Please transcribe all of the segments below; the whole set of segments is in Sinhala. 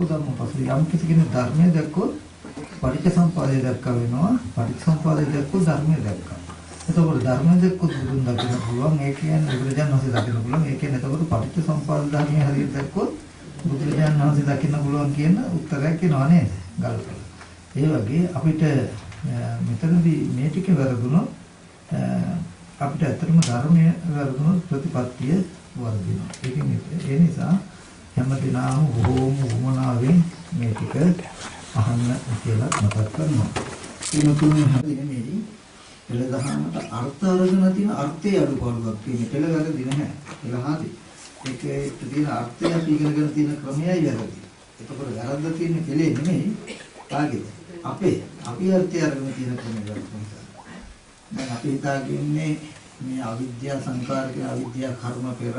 ධර්ම පස්සේ යම් කිසි කෙනෙක් ධර්මය දැක්කොත් පටිච්චසමුපාදය දැක්ක වෙනවා පටිච්චසමුපාදය දැක්කොත් ධර්මය දැක්කා. එතකොට ධර්මය දැක්කොත් බුදුන් දකින්න පුළුවන් ඒ කියන්නේ බුදුරජාණන් වහන්සේ දකින්න පුළුවන් ඒ කියන්නේ එතකොට පටිච්චසමුපාද ධර්මය හරියට දැක්කොත් බුදුරජාණන් වහන්සේ දකින්න පුළුවන් කියන උත්තරයක් එනවා නේද? ගල්පල. ඒ වගේ අපිට මෙතනදී මේ ටික වැරදුනොත් අපිට ඇත්තටම ධර්මය වැරදුනොත් ප්‍රතිපත්තිය වර්ධිනවා. ඒකෙන් ඒ නිසා හැමදෙනාම බොහෝම වමනාවෙන් මේ ටික අහන්න කියලා මතක් කරනවා. ඒ තුනේ හැදෙන්නේ එළදහමට අර්ථ අරගෙන තියෙන අර්ථයේ අඩුපාඩුවක් තියෙන. පෙළ වැරදි නැහැ. පෙළ හරි. ඒකේ තියෙන අර්ථය අපි ඉගෙනගෙන තියෙන ක්‍රමයයි වැරදි. එතකොට වැරද්ද තියෙන්නේ පෙළේ නෙමෙයි. කාගේද? අපේ අපි අර්ථය අරගෙන තියෙන ක්‍රමය වැරදි. දැන් අපි හිතාගන්නේ මේ අවිද්‍යා සංකාරක අවිද්‍යා කර්ම පෙර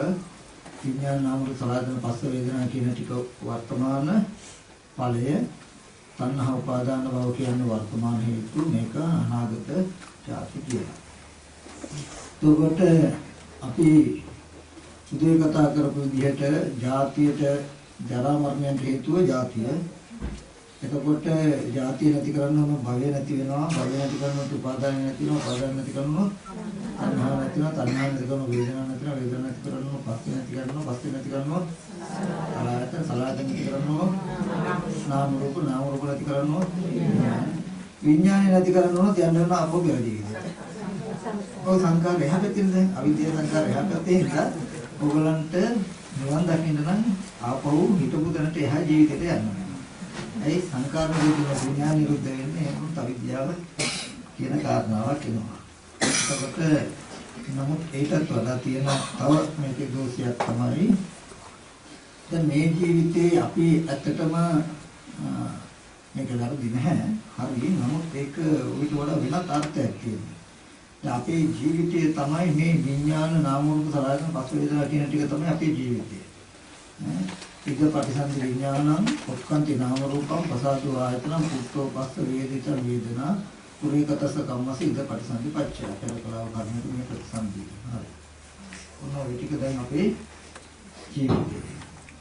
විඥාන නාම රූප සලආයතන පස්ස වේදනා කියන ටික වර්තමාන ඵලය තණ්හා උපාදාන භව කියන්නේ වර්තමාන හේතු මේක අනාගත ජාති කියලා. එතකොට අපි උදේ කතා කරපු විදිහට ජාතියට ජරා මරණයට හේතුව ජාතිය. එතකොට ජාතිය නැති කරනම භවය නැති වෙනවා භවය නැති කරනකොට උපාදාන නැති වෙනවා උපාදාන නැති කරනකොට තණ්හා නැති වෙනවා තණ්හා නැති කරනකොට වේදනා නැති වෙනවා වේදනා නැති කරනකොට පස්සේ නැති කරනකොට පස්සේ නැති කරනකොට සලආයතන සලආයතන නැති කරනකොට නාම රූප නාම රූප නැති කරනකොට විඥානය නැති කරනකොට යන්න වෙන අපෝ පෙර ජීවිතය. ඔය සංකාරය එහා පැත්තේ දැන් අවිද්‍යාව සංකාරය එහා පැත්තේ ඉඳලා ඕගලන්ට නිවන් දකින්න නම් ආපහු හිතපු තැනට එහා ජීවිතයට යන්න වෙනවා. ඒ සංකාර නිරුද්ධ විඥාන නිරුද්ධ වෙන්නේ ඒකට අවිද්‍යාව කියන කාරණාවක් එනවා. එතකොට නමුත් ඒකත් වඩා තියෙන තව මේකේ දෝෂයක් තමයි දැන් මේ ජීවිතේ අපි ඇත්තටම මේක වැරදි නැහැ. හරි. නමුත් ඒක ඌට වඩා වෙනත් අර්ථයක් තියෙනවා. දැන් අපේ ජීවිතය තමයි මේ විඥාන නාම රූප සලආයතන පස් වේදනා කියන ටික තමයි අපේ ජීවිතය. ඉද පටිසන්ධි විඥානං ඔක්කාන්ති නාම රූපං පසාදු ආයතනං පුත්තෝ පස්ස වේදිත වේදනා පුරේකතස කම්මස ඉද පටිසන්ධි පච්චය. පෙරකලාව කර්මයට මේ ප්‍රතිසන්ධි හරි. ඔන්න ඔය ටික දැන් අපේ ජීවිතේ.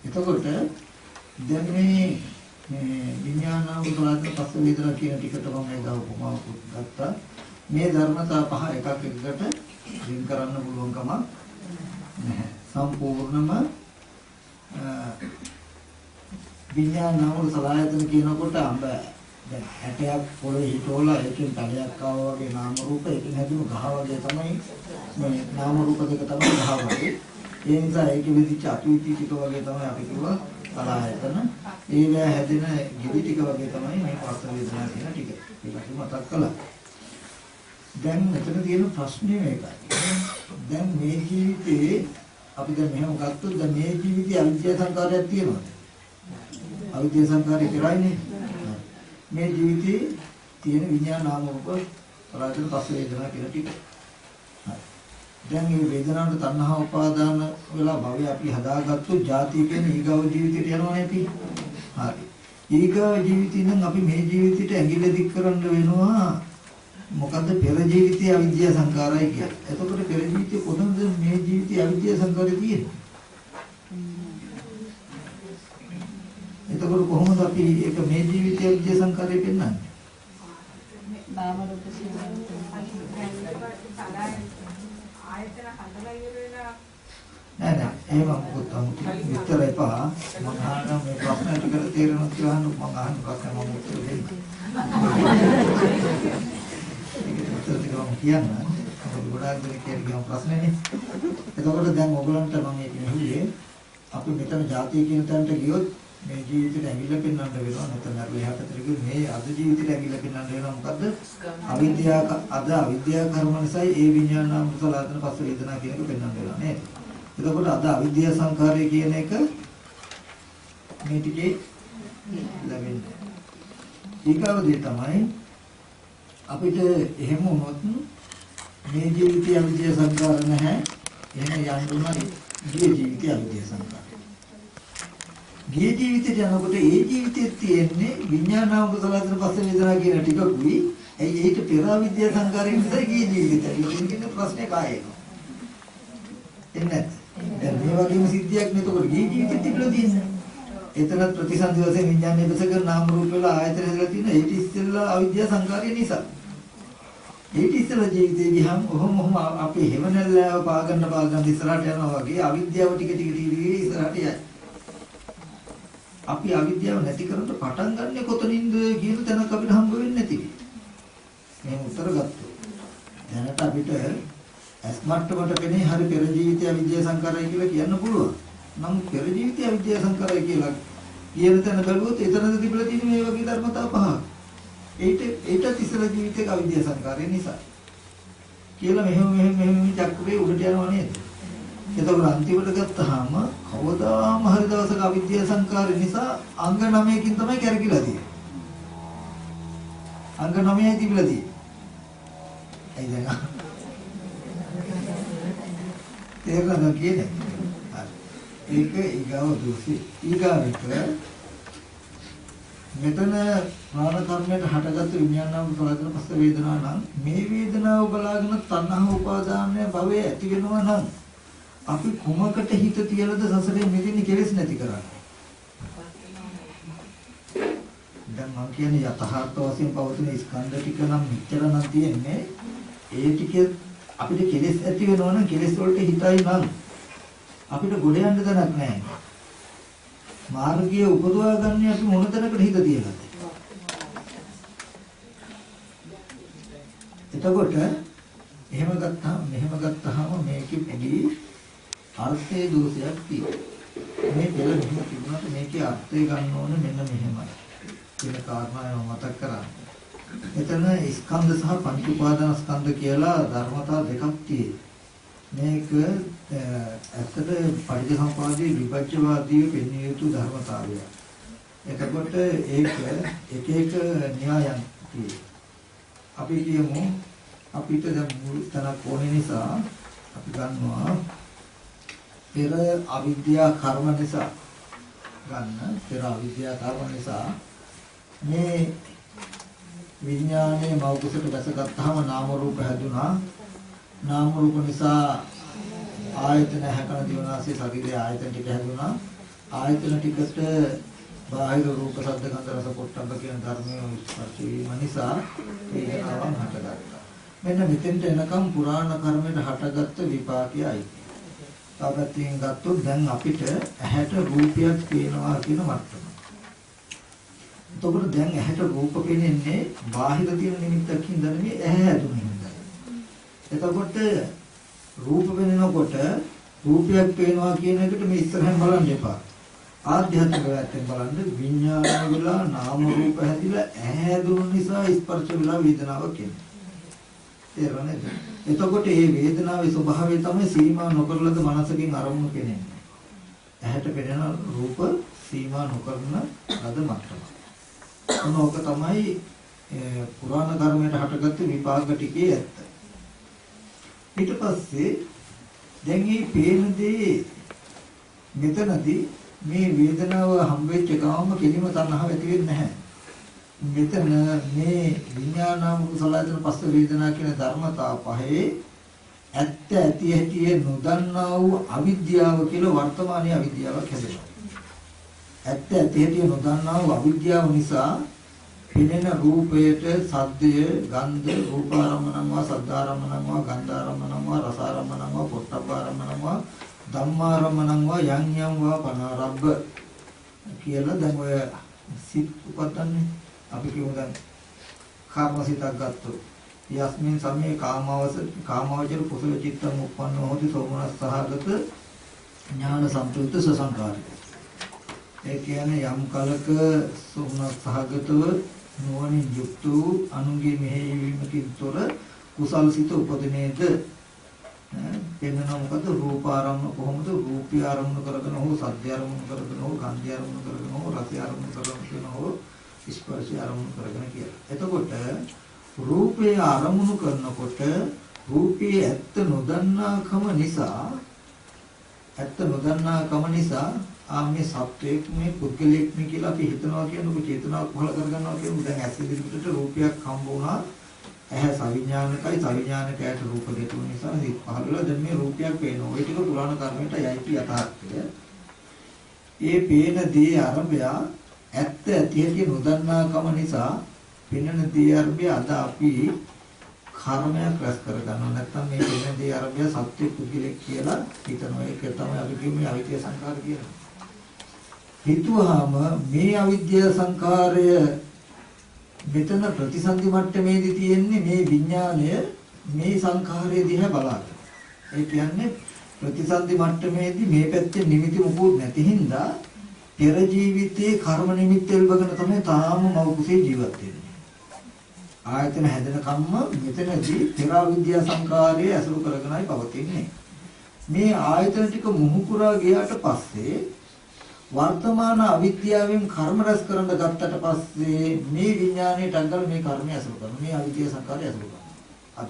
එතකොට දැන් මේ මේ විඥාන උදාහරණ පස්ස වේදනා කියන ටිකට මම ඒක උපමාවක් ගත්තා. මේ ධර්මතා පහ එකක් එකකට වෙන් කරන්න පුළුවන් කමක් නැහැ. සම්පූර්ණම විඥාන නාම සලආයතන කියනකොට අඹ දැන් හැටයක් පොළේ හිටවලා ඒකෙන් තලයක් ආවා වගේ නාම රූප ඒකෙන් හැදුණු ගහ වගේ තමයි මේ නාම රූප දෙක තමයි ගහ වගේ. ඒ නිසා ඒකෙ විදිච්ච අතුවිති ටික වගේ තමයි අපි කිව්වා සලආයතන ඒවැ හැදෙන ගිවි ටික වගේ තමයි මේ පස්ස වේදනා කියන ටික. ඒක මතක් කළා. දැන් මෙතන තියෙන ප්‍රශ්නේ මේකයි. දැන් මේ ජීවිතේ අපි දැන් මෙහෙම ගත්තොත් දැන් මේ ජීවිතයේ අවිද්‍යා සංකාරයක් තියෙනවද? අවිද්‍යා සංකාරය කරයිනේ. මේ ජීවිතයේ තියෙන විඥාන නාම රූප පරාජන පස් වේදනා කියලා ටික. දැන් මේ වේදනාවට තණ්හා උපාදාන වෙලා භවය අපි හදාගත්තොත් ජාතිය කියන්නේ ඊගව ජීවිතයට යනවනේ අපි. හරි. ඊගව ජීවිතේ නම් අපි මේ ජීවිතයට ඇඟිල්ල දික් කරන්න වෙනවා මොකද්ද පෙර ජීවිතයේ අවිද්‍යා සංකාරයි කියන්නේ. එතකොට පෙර ජීවිතයේ කොතනද මේ ජීවිතයේ අවිද්‍යා සංකාරය තියෙන්නේ? එතකොට කොහොමද අපි ඒක මේ ජීවිතයේ අවිද්‍යා සංකාරය පෙන්වන්නේ? නාම රූප නෑ නෑ එහෙම මොකද අමුතු විතර එපා මම අහන මේ ප්‍රශ්න ටිකට තේරෙනවා කියලා අහන්න මම අහන ප්‍රශ්න මම උත්තර දෙන්න. ඒකට උත්තර දෙනවා කියන්න. මොකද ගොඩාක් දෙනෙක් කියන ප්‍රශ්නේනේ. එතකොට දැන් ඔයගලන්ට මම මේක නෙහුවේ අපි මෙතන ජාතිය කියන තැනට ගියොත් මේ ජීවිතේට ඇඟිල්ල පෙන්වන්න වෙනවා. නැත්නම් අර එහා පැත්තට ගියොත් මේ අද ජීවිතේට ඇඟිල්ල පෙන්වන්න වෙනවා. මොකද්ද? අවිද්‍යාව අද අවිද්‍යාව කර්ම නිසා ඒ විඥානාම කුසලාතන පස්ස වේදනා කියන එක පෙන්වන්න වෙනවා නේද? එතකොට අද අවිද්‍යා සංඛාරය කියන එක මේ ටිකේ ලැබෙන්නේ. ඊගාවදී තමයි අපිට එහෙම වුණොත් මේ ජීවිතය අවිද්‍යා සංඛාර නැහැ. එහෙම යන්න උනා ගිය ජීවිතය අවිද්‍යා සංඛාර. ගිය ජීවිතයට යනකොට ඒ ජීවිතයේ තියෙන්නේ විඥානාම කුසලතර පස්ස වේදනා කියන ටිකකුයි. ඇයි ඒක පෙර අවිද්‍යා සංකාරයෙන් නිසා ගිය ජීවිතයට ඉතින් ප්‍රශ්නේ කායේනවා එන්නේ දැන් මේ වගේම සිද්ධියක් නේතකොට ගිය ජීවිතෙත් තිබිලා තියෙන්නේ. එතන ප්‍රතිසන්දි වශයෙන් විඥානයේ බසක නාම රූප වල ආයතන හැදලා තියෙන ඒටි ඉස්සෙල්ලා අවිද්‍යා සංකාරය නිසා. ඒටි ඉස්සෙල්ලා ජීවිතේ ගියහම ඔහොම ඔහොම අපේ හැමනැල්ලාව පාගන්න පාගන්න ඉස්සරහට යනවා වගේ අවිද්‍යාව ටික ටික ටික ටික ඉස්සරහට යයි. අපි අවිද්‍යාව නැති කරන්න පටන් ගන්නෙ කොතනින්ද කියන තැනක් අපිට හම්බ වෙන්නේ නැති. මේ උත්තර ගත්තොත්. දැනට අපිට අස්මට්ටමට පෙනේ හරි පෙර ජීවිතය අවිද්‍යා සංකාරය කියලා කියන්න පුළුවන්. නමුත් පෙර ජීවිතය අවිද්‍යා සංකාරය කියලා කියන තැන බැලුවොත් එතනද තිබිලා තියෙන මේ වගේ ධර්මතා පහක්. ඒිට ඒට ඉස්සර ජීවිතේ අවිද්‍යා සංකාරය නිසා. කියලා මෙහෙම මෙහෙම මෙහෙම චක්‍රේ උඩට යනවා නේද? එතකොට අන්තිමට ගත්තාම කවදාම හරි දවසක අවිද්‍යා සංකාරය නිසා අංග 9කින් තමයි කැරකිලා තියෙන්නේ. අංග 9යි තිබිලා තියෙන්නේ. ඒ දැන් තේරෙනවද කියන්නේ? ඒක ඊගාව දුසි. ඊගාවට මෙතන ප්‍රාණ කර්මයට හටගත්තු විඥානාව ප්‍රාදන පස්ස වේදනා නම් මේ වේදනාව බලාගෙන තණ්හා උපාදානය භවයේ ඇති වෙනවා නම් අපි කුමකට හිත තියලාද සසරේ මෙදිනි කෙලෙස් නැති කරන්නේ? දැන් මම කියන්නේ යථාර්ථ වශයෙන් පවතින ස්කන්ධ ටික නම් මෙච්චර නම් තියෙන්නේ ඒ ටික අපිට කෙලෙස් ඇති වෙනවා නම් කෙලෙස් වලට හිතයි නම් අපිට ගොඩ යන්න තැනක් නැහැ. මාර්ගයේ උපදවා ගන්න අපි මොන තැනකට හිත තියලාද? එතකොට එහෙම ගත්තාම මෙහෙම ගත්තාම මේකෙ පොඩි අර්ථයේ දෝෂයක් තියෙනවා. මේ පෙළ මෙහෙම තිබුණාට මේකේ අර්ථය ගන්න ඕන මෙන්න මෙහෙමයි. කියන කාරණාව මතක් කරගන්න. එතන ස්කන්ධ සහ පංච උපාදාන ස්කන්ධ කියලා ධර්මතා දෙකක් තියෙනවා. මේක ඇත්තට පරිසම්පාදයේ විපච්චවාදී පෙන්විය යුතු ධර්මතාවය. එතකොට ඒක එක එක න්‍යායන් තියෙනවා. අපි කියමු අපිට දැන් මුල් තැනක් ඕනේ නිසා අපි ගන්නවා පෙර අවිද්‍යා කර්ම නිසා ගන්න පෙර අවිද්‍යා කර්ම නිසා මේ විඥානයේ මෞකසට දැසගත්තාම නාම රූප හැදුනා. නාම රූප නිසා ආයතන හැකන දිවනාසේ ශරීරයේ ආයතන ටික හැදුනා. ආයතන ටිකට බාහිර රූප ශබ්ද ගන්ධ රස පොට්ටබ්බ කියන ධර්මයේ ස්පර්ශ වීම නිසා වේදනාවන් හටගත්තා. මෙන්න මෙතෙන්ට එනකම් පුරාණ කර්මයට හටගත්ත විපාකයයි. තාපතියෙන් ගත්තොත් දැන් අපිට ඇහැට රූපයක් පේනවා කියන මට්ටම එතකොට දැන් ඇහැට රූප පේන්නේ බාහිර තියෙන නිමිත්තකින් දැනෙන්නේ ඇහැ හැදුනේ හින්දා. එතකොට රූප පෙනෙනකොට රූපයක් පේනවා කියන එකට මේ ඉස්සරහෙන් බලන්න එපා. ආධ්‍යාත්මික පැත්තෙන් බලන්න විඥාන වල නාම රූප හැදිලා ඇහැ හැදුණු නිසා ස්පර්ශ වෙලා වේදනාවක් එන්නේ. තේරුණාද? එතකොට මේ වේදනාවේ ස්වභාවය තමයි සීමා නොකරලද මනසකින් අරමුණු කෙනෙන්නේ. ඇහැට පෙනෙන රූප සීමා නොකරන ලද මට්ටම. ඕක තමයි පුරාණ කර්මයට හටගත්තු විපාක ටිකේ ඇත්ත. ඊට පස්සේ දැන් මේ පේන දේ මෙතනදී මේ වේදනාව හම්බෙච්ච ගාම කෙලිම තණ්හාව ඇති වෙන්නේ නැහැ. මෙතන මේ විඥානාම කුසලයෙන් පස්ස වේදනා කියන ධර්මතා පහේ ඇත්ත ඇති ඇති නොදන්නා වූ අවිද්‍යාව කියලා වර්තමානයේ අවිද්‍යාවක් හැදෙනවා. ඇත්ත ඇති ඇති නොදන්නා වූ අවිද්‍යාව නිසා පෙනෙන රූපයට සද්දය, ගන්ධ, රූපාරම්මනං වා සද්ධාරම්මනං වා ගන්ධාරම්මනං වා රසාරම්මනං වා පොට්ටපාරම්මනං වා ධම්මාරම්මනං වා යං යං වා පනාරබ්බ කියලා දැන් ඔය සිත් උපතන්නේ අපි කියමු දැන් කර්ම සිතක් ගත්තොත් යස්මින් සමේ කාමවස කාමවචර කුසල චිත්තං උප්පන්නෝ හොති සෝමනස් සහගත ඥාන සම්ප්‍රයුක්ත සසංකාරික. ඒ කියන්නේ යම් කලක සෝමනස් සහගතව නුවණින් යුක්ත වූ අනුන්ගේ මෙහෙයවීමකින් තොර කුසල් සිත උපදිනේද එන්නන මොකද රූප ආරම්භ කොහොමද? රූපය ආරම්භ කරගෙන හෝ සද්ද ආරම්භ කරගෙන හෝ ගන්ධ ආරම්භ කරගෙන හෝ රස ආරම්භ කරගෙන හෝ ස්පර්ශය ආරම්භ කරගෙන කියලා. එතකොට රූපය ආරම්භ කරනකොට රූපයේ ඇත්ත නොදන්නාකම නිසා ඇත්ත නොදන්නාකම නිසා ආ මේ සත්වයක් මේ පුද්ගලයෙක් නේ කියලා අපි හිතනවා කියනකොට චේතනාවක් පහළ කරගන්නවා කියනකොට දැන් ඇස් ඉදිරියට රූපයක් හම්බ වුණා. ඇහැ සවිඥානිකයි සවිඥානිකයට රූප දෙතුන් නිසා සිත් පහළ වෙලා දැන් මේ රූපයක් පේනවා. ඒ ටික පුරාණ කර්මයට යයිති යථාර්ථය. ඒ පේන දේ අරබය ඇත්ත ඇති ඇති නොදන්නාකම නිසා පෙනෙන දේ අරබය අද අපි කර්මයක් රැස් කරගන්නවා නැත්නම් මේ පෙනෙන දේ අරබය සත්‍ය පුද්ගලෙක් කියලා හිතනවා ඒක තමයි අපි කියන්නේ අවිද්‍යා සංකාර කියලා. හිතුවාම මේ අවිද්‍යා සංකාරය මෙතන ප්‍රතිසන්දි මට්ටමේදී තියෙන්නේ මේ විඥාණය මේ සංඛාරය දිහා බලාගෙන. ඒ කියන්නේ ප්‍රතිසන්දි මට්ටමේදී මේ පැත්තේ නිමිති මොකුත් නැති හින්දා පෙර ජීවිතයේ කර්ම නිමිත්ත එල්බගෙන තමයි තාම මව කුසේ ජීවත් වෙන්නේ. ආයතන හැදෙන කම්ම මෙතනදී පෙර විද්‍යා සංඛාරයේ අසුරු කරගෙනයි පවතින්නේ. මේ ආයතන ටික මුහුකුරා ගියාට පස්සේ වර්තමාන අවිද්‍යාවෙන් කර්ම රැස් කරන්න ගත්තට පස්සේ මේ විඥානයේ ටංගල මේ කර්මය අසුරු කරනවා. මේ අවිද්‍යා සංඛාරය අසුරු කරනවා. අද.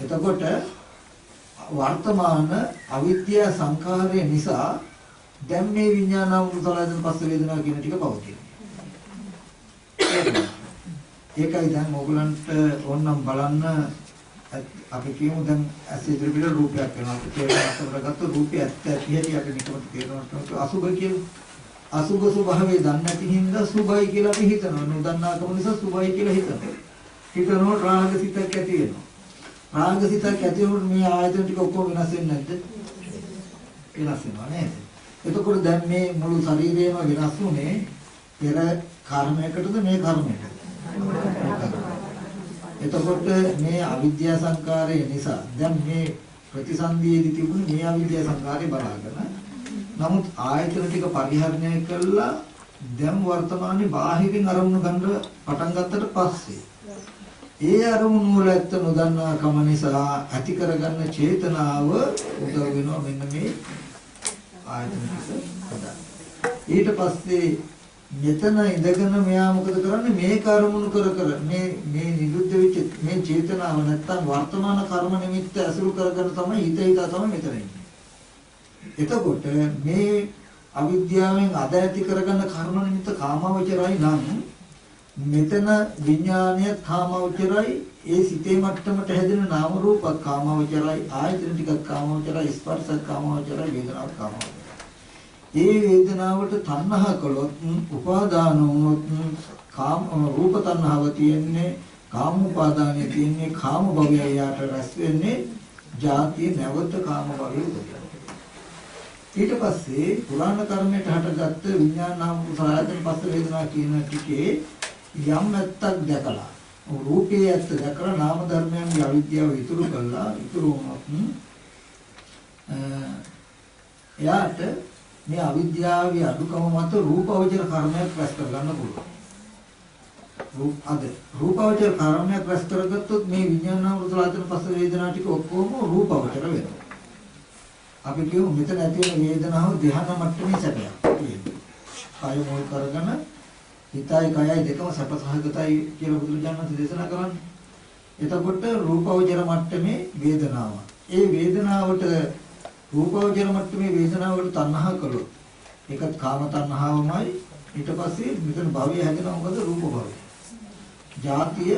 එතකොට වර්තමාන අවිද්‍යා සංඛාරය නිසා දැන් මේ විඥානාවුරුතලයෙන් පස්සේ වේදනාව කියන ටික පවතිනවා. ඒකයි දැන් ඕගලන්ට ඕනනම් බලන්න අපි කියමු දැන් ඇස් ඉදිරියට රූපයක් වෙනවා. අපි තේරුම් අරගත්ත රූපය ඇත්ත ඇති හැටි අපි නිකමට තේරුම් අසුබ කියලා. අසුබ ස්වභාවය දන්නේ නැති හින්දා සුභයි කියලා අපි හිතනවා. නොදන්නාකම නිසා සුභයි කියලා හිතනවා. හිතනවා රාගසිතක් ඇති වෙනවා. රාගසිතක් ඇති වුණොත් මේ ආයතන ටික ඔක්කොම වෙනස් වෙන්නේ නැද්ද? වෙනස් වෙනවා නේද? එතකොට දැන් මේ මුළු ශරීරයම වෙනස් වුනේ පෙර කර්මයකටද මේ කර්මයකටද? එතකොට මේ අවිද්‍යා සංකාරය නිසා දැන් මේ ප්‍රතිසන්දියේදී තිබුණ මේ අවිද්‍යා සංකාරය බලාගෙන නමුත් ආයතන ටික පරිහරණය කළා දැන් වර්තමානයේ බාහිරින් අරමුණු ගන්න පටන් ගත්තට පස්සේ ඒ අරමුණු වල ඇත්ත නොදන්නා කම නිසා ඇති කරගන්න චේතනාව උදව් වෙනවා මෙන්න මේ ආයතන ටික හදන්න. ඊට පස්සේ මෙතන ඉඳගෙන මෙයා මොකද කරන්නේ මේ කර්මුණු කර කර මේ මේ නිරුද්ධ වෙච්ච මේ චේතනාව නැත්තම් වර්තමාන කර්ම නිමිත්ත ඇසුරු කරගෙන තමයි හිත හිතා තමයි මෙතන ඉන්නේ. එතකොට මේ අවිද්‍යාවෙන් අද ඇති කරගන්න කර්ම නිමිත්ත කාමවචරයි නම් මෙතන විඥානය කාමවචරයි ඒ සිතේ මට්ටමට හැදෙන නාම රූපක් කාමවචරයි ආයතන ටිකක් කාමවචරයි ස්පර්ශක් කාමවචරයි වේදනාවක් කාමවචරයි ඒ වේදනාවට තණ්හා කළොත් උපාදාන වුණොත් කාම රූප තණ්හාව තියෙන්නේ කාම උපාදානය තියෙන්නේ කාම භවය යාට රැස් වෙන්නේ ජාතිය නැවත කාම භවය උපදිනවා. ඊට පස්සේ පුරාණ කර්මයට හටගත්ත විඥාන නාම සායතන පස්ස වේදනා කියන ටිකේ යම් නැත්තක් දැකලා රූපේ ඇත්ත දැකලා නාම ධර්මයන්ගේ අවිද්‍යාව ඉතුරු කළා ඉතුරු වුණොත් එයාට මේ අවිද්‍යාවේ අඩුකම මත රූපවචර කර්මයක් රැස් කරගන්න පුළුවන්. රූප අද රූපවචර කර්මයක් රැස් කරගත්තොත් මේ විඥානාම රුසලාතන පස්ස වේදනා ටික ඔක්කොම රූපවචර වෙනවා. අපි කියමු මෙතන ඇති වෙන වේදනාව ධ්‍යාන මට්ටමේ සැපයක් කියන්නේ. කය මොල් කරගෙන හිතයි කයයි දෙකම සැප සහගතයි කියලා බුදුරජාණන් වහන්සේ දේශනා කරන්නේ. එතකොට රූපවචර මට්ටමේ වේදනාව. ඒ වේදනාවට රූපවචර මට්ටමේ වේදනාවකට තණ්හා කළොත් ඒකත් කාම තණ්හාවමයි ඊට පස්සේ මෙතන භවය හැදෙනවා මොකද රූප භවය. ජාතිය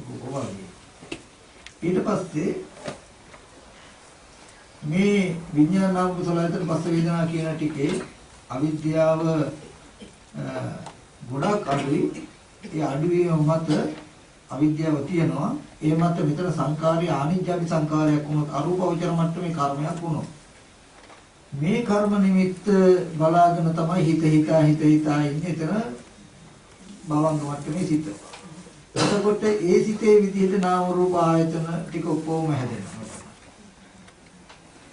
රූප භවය. ඊට පස්සේ මේ විඥානාම කුසලයෙන් පස්ස වේදනා කියන ටිකේ අවිද්‍යාව ගොඩක් අඩුයි. ඒ අඩුවීම මත අවිද්‍යාව තියෙනවා. ඒ මත මෙතන සංකාරي ආනිජ්ජාපි සංකාරයක් වුණොත් අරූපවචර මට්ටමේ කර්මයක් වුණොත් මේ කර්ම නිමිත්ත බලාගෙන තමයි හිත හිතා හිත හිතා ඉන්නේ එතන භවංග මට්ටමේ සිත. එතකොට ඒ සිතේ විදිහට නාම රූප ආයතන ටික ඔක්කොම හැදෙනවා.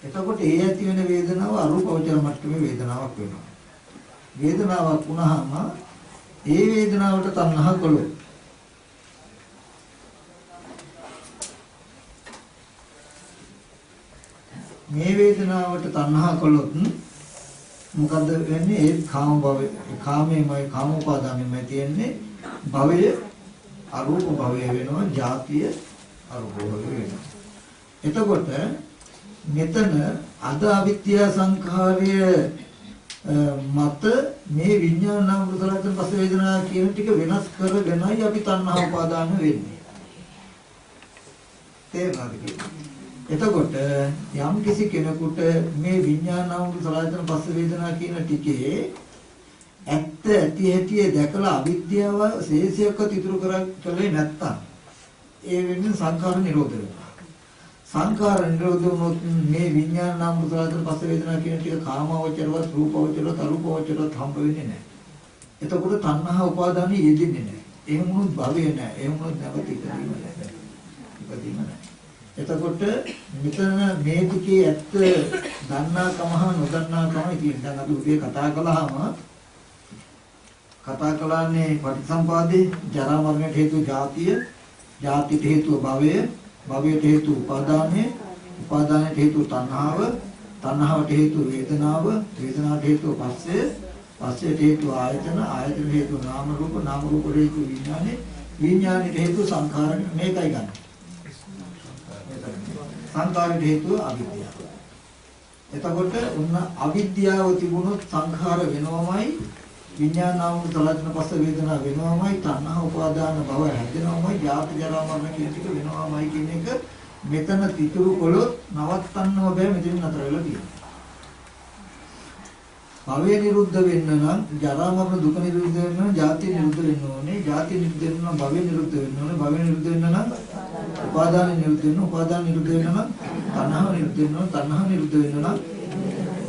එතකොට ඒ ඇති වෙන වේදනාව අරූපවචර මට්ටමේ වේදනාවක් වෙනවා. වේදනාවක් වුණාම ඒ වේදනාවට තණ්හා කළොත් මේ වේදනාවට තණ්හා කළොත් මොකද්ද වෙන්නේ? ඒ කාම භවය කාමයේමයි කාම උපාදානෙමයි තියෙන්නේ. භවය අරූප භවය වෙනවා ජාතිය අරූප භවය වෙනවා. එතකොට මෙතන අද අවිද්‍යා සංඛාරය මත මේ විඥාන නාම කුසලයෙන් පස්ස වේදනා කියන ටික වෙනස් කරගෙනයි අපි තණ්හා උපාදාන වෙන්නේ. තේරුණාද එතකොට යම් කිසි කෙනෙකුට මේ විඥානාවුරු සලආයතන පස්ස වේදනා කියන ටිකේ ඇත්ත ඇති ඇති දැකලා අවිද්‍යාව ශේෂයක්වත් ඉතුරු කරන්නේ නැත්තම් ඒ වෙන්නේ සංඛාර නිරෝධ වෙනවා. සංඛාර නිරෝධ වුණොත් මේ විඥාන නාම රූපාවචර පස්ස වේදනා කියන ටික කාමවචරවත් රූපවචරවත් අරූපවචරවත් හම්බ වෙන්නේ නැහැ. එතකොට තණ්හා උපාදානෙ යෙදෙන්නේ නැහැ. එහෙම වුණොත් භවය නැහැ. එහෙම වුණොත් නැවත ඉපදීම නැහැ. ඉපදීම නැහැ. එතකොට මෙතන මේ ටිකේ ඇත්ත දන්නාකම හා නොදන්නාකම කියන දැන් අපි උදේ කතා කළාම කතා කළානේ පටිසම්පාදේ ජරා මරණයට හේතු ජාතිය ජාතිට හේතුව භවය භවයට හේතු උපාදානය උපාදානයට හේතු තණ්හාව තණ්හාවට හේතු වේදනාව වේදනාවට හේතු පස්සය පස්සයට හේතු ආයතන ආයතන හේතු නාම රූප නාම රූප හේතු විඥානෙ විඥානෙට හේතු සංඛාර මේකයි ගන්න. සංඛාරයට හේතුව අවිද්‍යාව එතකොට උන්න අවිද්‍යාව තිබුණොත් සංඛාර වෙනවමයි විඥාන නාම සලඥ පස්ස වේදනා වෙනවමයි තණ්හා උපාදාන භව හැදෙනවමයි ජාති ජරා මරණ කියන ටික වෙනවමයි කියන එක මෙතන තිතුරු කොළොත් නවත්තන්නව බෑ මෙතන නතර වෙලා තියෙනවා. භවය නිරුද්ධ වෙන්න නම් ජරා මරණ දුක නිරුද්ධ වෙන්න නම් ජාති නිරුද්ධ වෙන්න ඕනේ. ජාති නිරුද්ධ වෙන්න නම් භවය නිරුද්ධ වෙන්න ඕනේ. භවය නිරුද්ධ වෙන්න නම් උපාදාන නිරුද්ධ වෙන්න. උපාදාන නිරුද්ධ වෙන්න නම් තණ්හාව නිරුද්ධ වෙන්න ඕනේ. තණ්හාව නිරුද්ධ වෙන්න නම්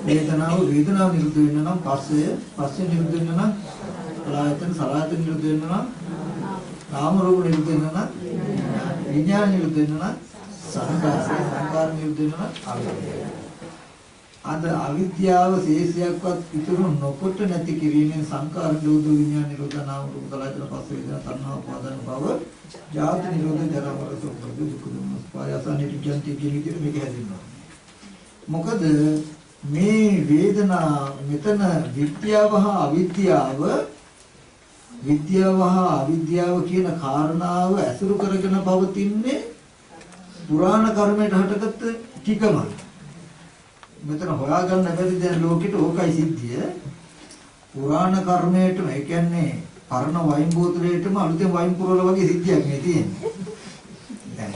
වේදනාව වේදනාව නිරුද්ධ වෙන්න නම් පස්සය පස්සය නිරුද්ධ වෙන්න නම් සලආයතන සලආයතන නිරුද්ධ වෙන්න නම් නාම රූප නිරුද්ධ වෙන්න නම් විඥාන නිරුද්ධ වෙන්න නම් සංකාර සංකාර නිරුද්ධ වෙන්න නම් අවිද්‍යාව අද අවිද්‍යාව ශේෂයක්වත් ඉතුරු නොකොට නැති කිරීමෙන් සංකාර නිරෝධ විඥාන නිරෝධ නාම රූප සලආයතන පස්ස වේදනා තණ්හා උපාදාන භව ජාති නිරෝධ ජරා මරණ සෝක දුක් දුක් පායසනෙ කියන්ති කියන විදිහට මේක හැදෙනවා මොකද මේ වේදනා මෙතන විද්‍යාව හා අවිද්‍යාව විද්‍යාව හා අවිද්‍යාව කියන කාරණාව ඇසුරු කරගෙන පවතින්නේ පුරාණ කර්මයට හටගත්ත ටිකමයි. මෙතන හොයාගන්න බැරි දැන් ලෝකෙට ඕකයි සිද්ධිය. පුරාණ කර්මයටම ඒ කියන්නේ පරණ වයින් බෝතලයටම අලුතෙන් වයින් පුරවලා වගේ සිද්ධියක් මේ තියෙන්නේ. දැන්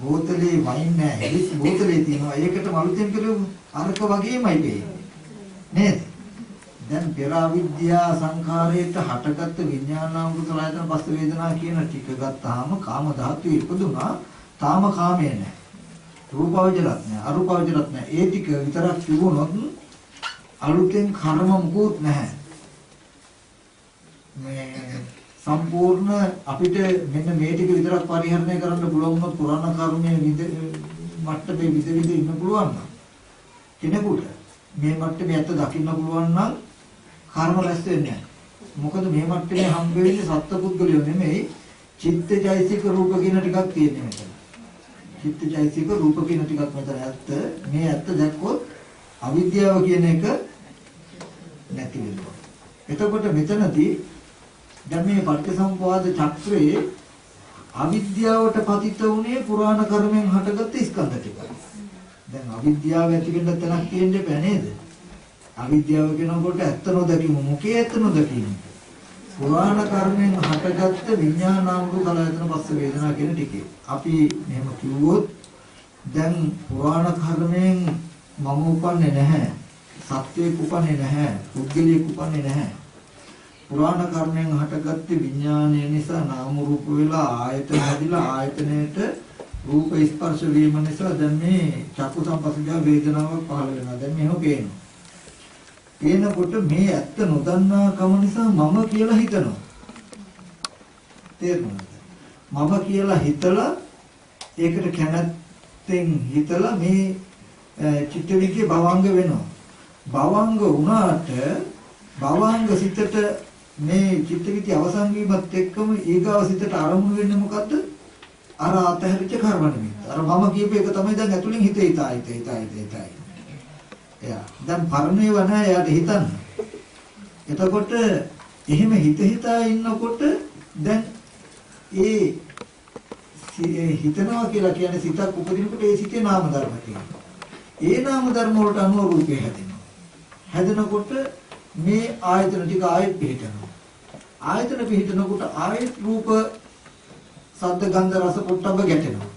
බෝතලේ වයින් නැහැ. හිස් බෝතලේ තියෙනවා. ඒකටම අලුතෙන් පිරුව අරක වගේමයි වෙන්නේ. නේද? දැන් පෙර අවිද්‍යා සංඛාරයට හටගත්ත විඥානාමෘත ලයතන පස්ස වේදනා කියන ටික ගත්තාම කාම ධාතුවේ ඉපදුනා තාම කාමයේ නැහැ. රූපවචරත් නැහැ, අරූපවචරත් නැහැ. ඒ ටික විතරක් තිබුණොත් අලුතෙන් කර්ම මුකුත් නැහැ. මේ සම්පූර්ණ අපිට මෙන්න මේ ටික විතරක් පරිහරණය කරන්න පුළුවන් වුණොත් පුරාණ කර්මයේ විද මට්ටමේ විද විද ඉන්න පුළුවන් නම් කෙනෙකුට මේ මට්ටමේ ඇත්ත දකින්න පුළුවන් නම් කර්ම රැස් වෙන්නේ නැහැ. මොකද මේ මට්ටමේ හම්බ වෙන්නේ සත්පුද්ගලියෝ නෙමෙයි චිත්තජෛසික රූප කියන ටිකක් තියෙන්නේ මෙතන. චිත්තජෛසික රූප කියන ටිකක් මෙතන ඇත්ත. මේ ඇත්ත දැක්කොත් අවිද්‍යාව කියන එක නැති වෙනවා. එතකොට මෙතනදී දැන් මේ පටිච්චසමුපාද චක්‍රයේ අවිද්‍යාවට පතිත වුණේ පුරාණ කර්මෙන් හටගත්ත ස්කන්ධ ටිකයි. දැන් අවිද්‍යාව ඇති වෙන්න තැනක් තියෙන්න බෑ නේද? අවිද්‍යාව කියනකොට ඇත්ත නොදැකීම මොකේ ඇත්ත නොදැකීම? පුරාණ කර්මෙන් හටගත්ත විඥානාමු කලයතන පස්ස වේදනා කියන ටිකේ. අපි මෙහෙම කිව්වොත් දැන් පුරාණ කර්මෙන් මම උපන්නේ නැහැ. සත්‍යයක් උපන්නේ නැහැ. පුද්ගලියෙක් උපන්නේ නැහැ. පුරාණ කර්මෙන් හටගත්ත විඥානය නිසා නාම රූප වෙලා ආයතන හැදිලා ආයතනයේට රූප ස්පර්ශ වීම නිසා දැන් මේ චක්කු සංපස්සජා වේදනාවක් පහළ වෙනවා. දැන් මේව පේනවා. පේනකොට මේ ඇත්ත නොදන්නා කම නිසා මම කියලා හිතනවා. තේරුණාද? මම කියලා හිතලා ඒකට කැමැත්තෙන් හිතලා මේ චිත්ත විකේ භවංග වෙනවා. භවංග වුණාට භවංග සිතට මේ චිත්ත විති අවසන් වීමත් එක්කම ඊගාව සිතට අරමුණු වෙන්නේ මොකද්ද? අර අතහැරිච්ච කර්ම නිමිත්ත. අර මම කියපු එක තමයි දැන් ඇතුලෙන් හිත හිතා හිත හිතා හිත හිතා. එයා දැන් පරණේව නැහැ එයාට හිතන්න. එතකොට එහෙම හිත හිතා ඉන්නකොට දැන් ඒ හිතනවා කියලා කියන්නේ සිතක් උපදිනකොට ඒ සිතේ නාම ධර්ම තියෙනවා. ඒ නාම ධර්ම වලට අනුව රූපේ හැදෙනවා. හැදෙනකොට මේ ආයතන ටික ආයෙත් පිළිටනවා. ආයතන පිළිටනකොට ආයෙත් රූප සද්ද ගන්ධ රස පොට්ටබ්බ ගැටෙනවා.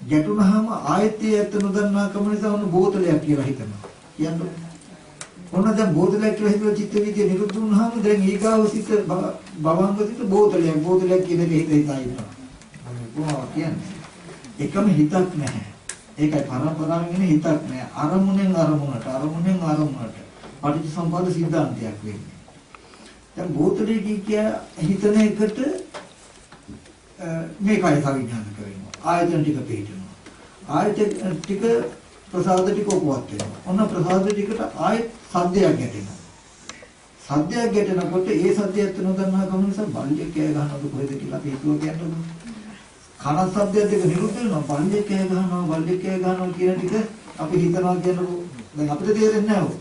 ගැටුනහම ආයතයේ ඇත්ත නොදන්නා කම නිසා ඔන්න බෝතලයක් කියලා හිතනවා. කියන්නේ ඔන්න දැන් බෝතලයක් කියලා හිතලා චිත්ත විද්‍ය නිරුද්ධ වුණාම දැන් ඊගාව සිත භවංග සිත බෝතලයක් බෝතලයක් කියන එක හිත හිතා ඉන්නවා. කොහොමද කියන්නේ? එකම හිතක් නැහැ. ඒකයි පරම්පරාවෙන් එන හිතක් නැහැ. අරමුණෙන් අරමුණට අරමුණෙන් අරමුණට පටිච්චසමුප්පාද සිද්ධාන්තයක් වෙන්නේ. දැන් බෝතලේ කිය හිතන එකට මේකයි සවිඥානික වෙනවා. ආයතන ටික පිළිටනවා. ආයතන ටික ප්‍රසාද ටික උපවත් වෙනවා. ඔන්න ප්‍රසාද ටිකට ආයෙත් සද්දයක් ගැටෙනවා. සද්දයක් ගැටෙනකොට ඒ සද්දයත් නොදන්නා කම නිසා බල්ලෙක් කෑ ගන්නවද කොහෙද කියලා අපි හිතුවා කියන්නකො. කන සද්දයක් දෙක නිරුද්ධ වෙනවා. බල්ලෙක් කෑ ගන්නවා, බල්ලෙක් කෑ ගන්නවා කියන ටික අපි හිතනවා කියන්නකො. දැන් අපිට තේරෙන්නේ නැහැ ඔය.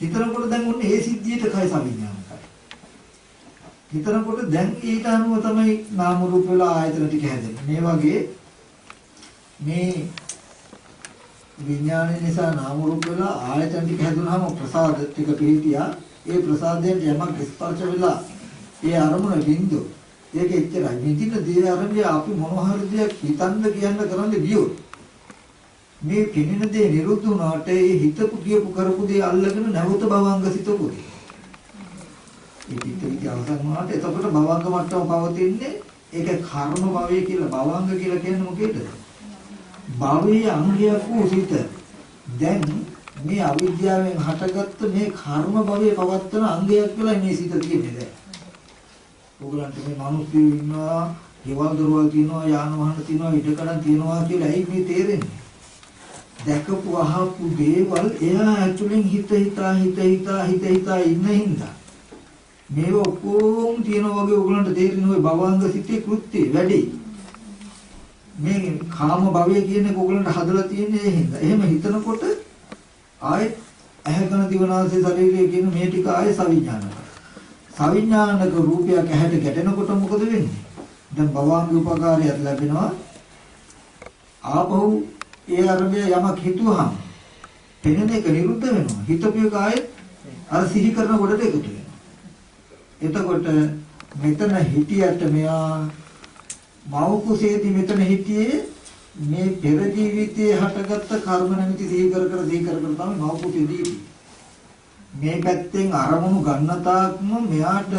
හිතනකොට දැන් ඔන්න ඒ සිද්ධියට කය සවිඥානිකයි. හිතනකොට දැන් ඊට අනුව තමයි නාම රූප වල ආයතන ටික හැදෙන්නේ. මේ වගේ මේ විඥානය නිසා නාම රූප වල ආයතන ටික හැදුනහම ප්‍රසාද ටික පිළිතියා ඒ ප්‍රසාදයෙන් යමක් ස්පර්ශ වෙලා ඒ අරමුණ බින්දු ඒක එච්චරයි විඳින දේ අරඹය අපි මොන හරි දෙයක් හිතන්න කියන්න කරන්න ගියොත් මේ කෙනෙන දේ නිරුද්ධ වුණාට ඒ හිතපු කියපු කරපු දේ අල්ලගෙන නැවත භවංග සිත උපදින. ඒ පිට විදි අවසන් වුණාට එතකොට භවංග මට්ටම පවතින්නේ ඒක කර්ම භවය කියලා භවංග කියලා කියන්නේ මොකේද? භවයේ අංගයක් වූ සිත දැන් මේ අවිද්‍යාවෙන් හටගත්ත මේ කර්ම භවයේ පවත්තන අංගයක් කියලා මේ සිත තියෙන්නේ දැන්. ඕගලන්ට මේ මිනිස්සු ඉන්නවා, ගෙවල් දොරවල් තියෙනවා, යාන වාහන තියෙනවා, ඉඩකඩම් තියෙනවා කියලා ඇයි මේ තේරෙන්නේ? දැකපු අහපු දේවල් එයා ඇතුලෙන් හිත හිතා හිත හිතා හිත හිතා ඉන්න හින්දා මේව ඔක්කොම තියෙනවා වගේ ඕගලන්ට තේරෙන ওই භවංග සිතේ කෘත්‍ය වැඩි. මේ කාම භවය කියන එක ඕගලන්ට හදලා තියෙන්නේ ඒ හින්දා. එහෙම හිතනකොට ආයෙත් ඇහැකන දිවනාසය ශරීරය කියන මේ ටික ආයෙ සවිඥානික. සවිඥානික රූපයක් ඇහැට ගැටෙනකොට මොකද වෙන්නේ? දැන් භවංග උපකාරයක් ලැබෙනවා. ආපහු ඒ අරබය යමක් හිතුවහම පෙනෙන එක නිරුද්ධ වෙනවා. හිතපු එක ආයෙත් අර සිහි කරන කොටට එකතු වෙනවා. එතකොට මෙතන හිටියට මෙයා මව කුසේදී මෙතන හිටියේ මේ පෙර ජීවිතයේ හටගත්ත කර්ම නැමැති සිහි කර කර සිහි කර කර තමයි මව කුසේදී මේ පැත්තෙන් අරමුණු ගන්න තාක්ම මෙයාට